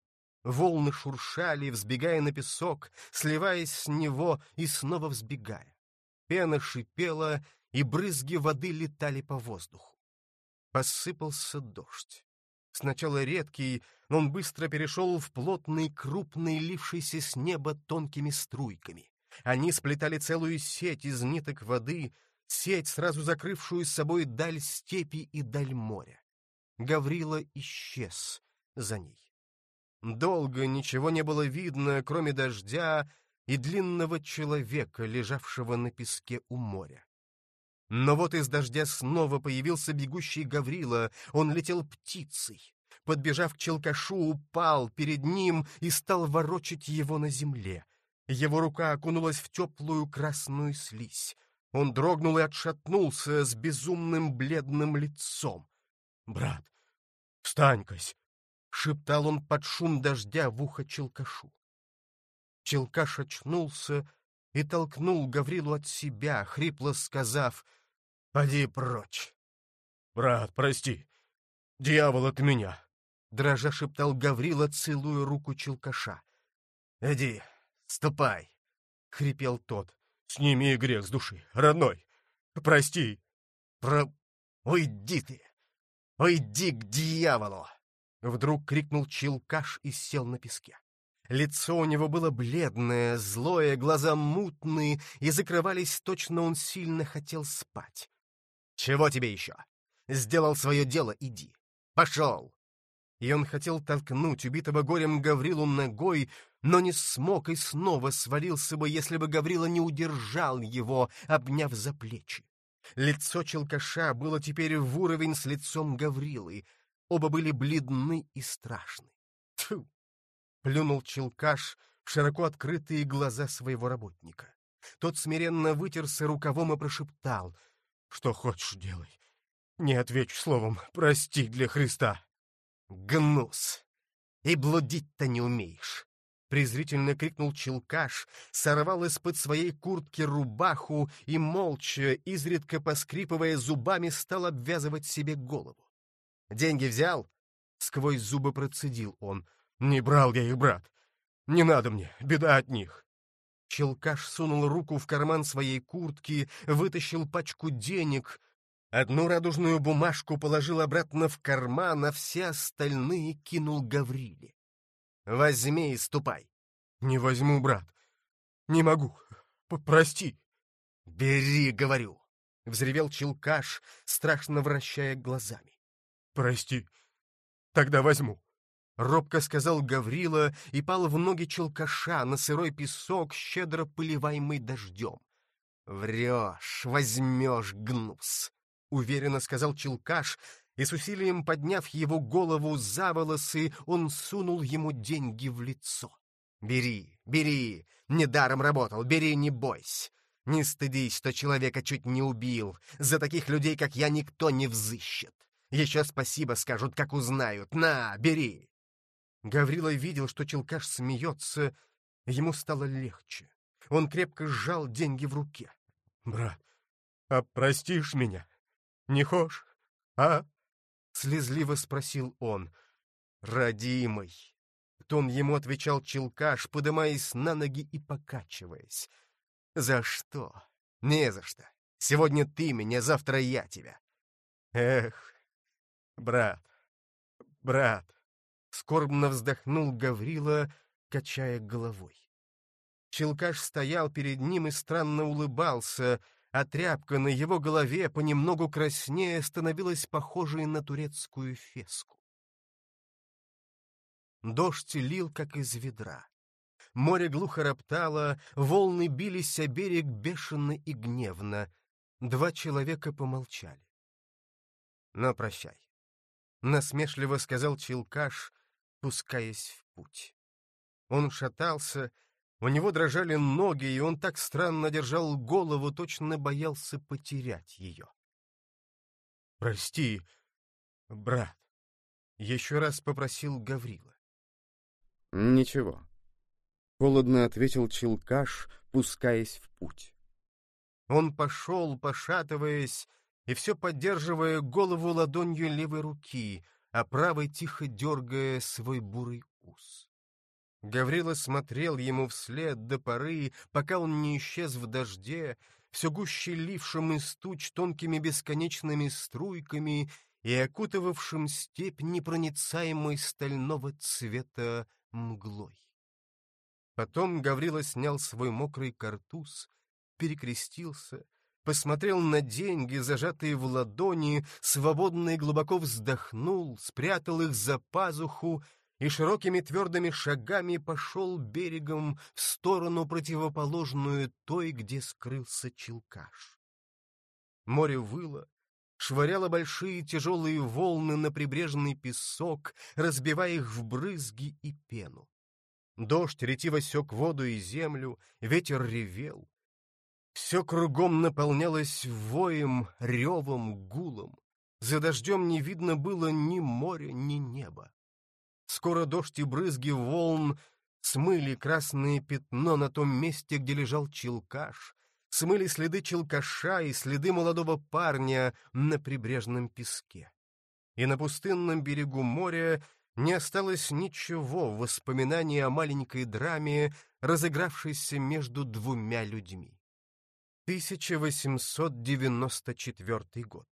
Волны шуршали, взбегая на песок, сливаясь с него и снова взбегая. Пена шипела, и брызги воды летали по воздуху. Посыпался дождь. Сначала редкий, но он быстро перешел в плотный, крупный, лившийся с неба тонкими струйками. Они сплетали целую сеть из ниток воды, сеть, сразу закрывшую с собой даль степи и даль моря. Гаврила исчез за ней. Долго ничего не было видно, кроме дождя и длинного человека, лежавшего на песке у моря. Но вот из дождя снова появился бегущий Гаврила, он летел птицей. Подбежав к челкашу, упал перед ним и стал ворочать его на земле. Его рука окунулась в теплую красную слизь. Он дрогнул и отшатнулся с безумным бледным лицом. «Брат, встань-кась!» — шептал он под шум дождя в ухо челкашу. Челкаш очнулся и толкнул Гаврилу от себя, хрипло сказав «Поди прочь». «Брат, прости, дьявол от меня», — дрожа шептал Гаврила, целуя руку челкаша. «Иди, ступай», — хрипел тот. «Сними грех с души, родной. Прости. Про... Уйди ты! Уйди к дьяволу!» Вдруг крикнул челкаш и сел на песке. Лицо у него было бледное, злое, глаза мутные, и закрывались точно он сильно хотел спать. «Чего тебе еще? Сделал свое дело, иди. Пошел!» И он хотел толкнуть убитого горем Гаврилу ногой, но не смог и снова свалился бы, если бы Гаврила не удержал его, обняв за плечи. Лицо челкаша было теперь в уровень с лицом Гаврилы. Оба были бледны и страшны. Тьфу! Плюнул челкаш в широко открытые глаза своего работника. Тот смиренно вытерся рукавом и прошептал. «Что хочешь, делай. Не отвечу словом «прости» для Христа». «Гнус! И блудить-то не умеешь!» Презрительно крикнул челкаш, сорвал из-под своей куртки рубаху и, молча, изредка поскрипывая зубами, стал обвязывать себе голову. «Деньги взял?» — сквозь зубы процедил он. «Не брал я их, брат. Не надо мне, беда от них». Челкаш сунул руку в карман своей куртки, вытащил пачку денег, одну радужную бумажку положил обратно в карман, а все остальные кинул Гавриле. «Возьми и ступай». «Не возьму, брат. Не могу. П Прости». «Бери, говорю». — взревел Челкаш, страшно вращая глазами. «Прости, тогда возьму», — робко сказал Гаврила и пал в ноги Челкаша на сырой песок, щедро поливаемый дождем. «Врешь, возьмешь, гнус!» — уверенно сказал Челкаш, и с усилием подняв его голову за волосы, он сунул ему деньги в лицо. «Бери, бери, недаром работал, бери, не бойся. Не стыдись, что человека чуть не убил. За таких людей, как я, никто не взыщет. Еще спасибо скажут, как узнают. На, бери!» Гаврила видел, что Челкаш смеется, ему стало легче. Он крепко сжал деньги в руке. «Брат, а простишь меня? Не хошь? А?» Слезливо спросил он. «Родимый!» Тон ему отвечал Челкаш, подымаясь на ноги и покачиваясь. «За что? Не за что. Сегодня ты меня, завтра я тебя». «Эх, брат, брат!» Скорбно вздохнул Гаврила, качая головой. Челкаш стоял перед ним и странно улыбался, а тряпка на его голове, понемногу краснее, становилась похожей на турецкую феску. Дождь лил, как из ведра. Море глухо роптало, волны бились о берег бешено и гневно. Два человека помолчали. «Но прощай», — насмешливо сказал Челкаш, пускаясь в путь. Он шатался, у него дрожали ноги, и он так странно держал голову, точно боялся потерять ее. «Прости, брат», — еще раз попросил Гаврила. «Ничего», — холодно ответил Челкаш, пускаясь в путь. Он пошел, пошатываясь, и все поддерживая голову ладонью левой руки, а правой тихо дергая свой бурый ус. Гаврила смотрел ему вслед до поры, пока он не исчез в дожде, все гуще лившим из туч тонкими бесконечными струйками и окутывавшим степь непроницаемой стального цвета мглой. Потом Гаврила снял свой мокрый картуз, перекрестился, посмотрел на деньги, зажатые в ладони, свободно и глубоко вздохнул, спрятал их за пазуху и широкими твердыми шагами пошел берегом в сторону противоположную той, где скрылся Челкаш. Море выло, швыряло большие тяжелые волны на прибрежный песок, разбивая их в брызги и пену. Дождь ретиво сек воду и землю, ветер ревел. Все кругом наполнялось воем, ревом, гулом. За дождем не видно было ни моря, ни неба. Скоро дождь и брызги волн смыли красное пятно на том месте, где лежал челкаш, смыли следы челкаша и следы молодого парня на прибрежном песке. И на пустынном берегу моря не осталось ничего в воспоминании о маленькой драме, разыгравшейся между двумя людьми. 1894 год.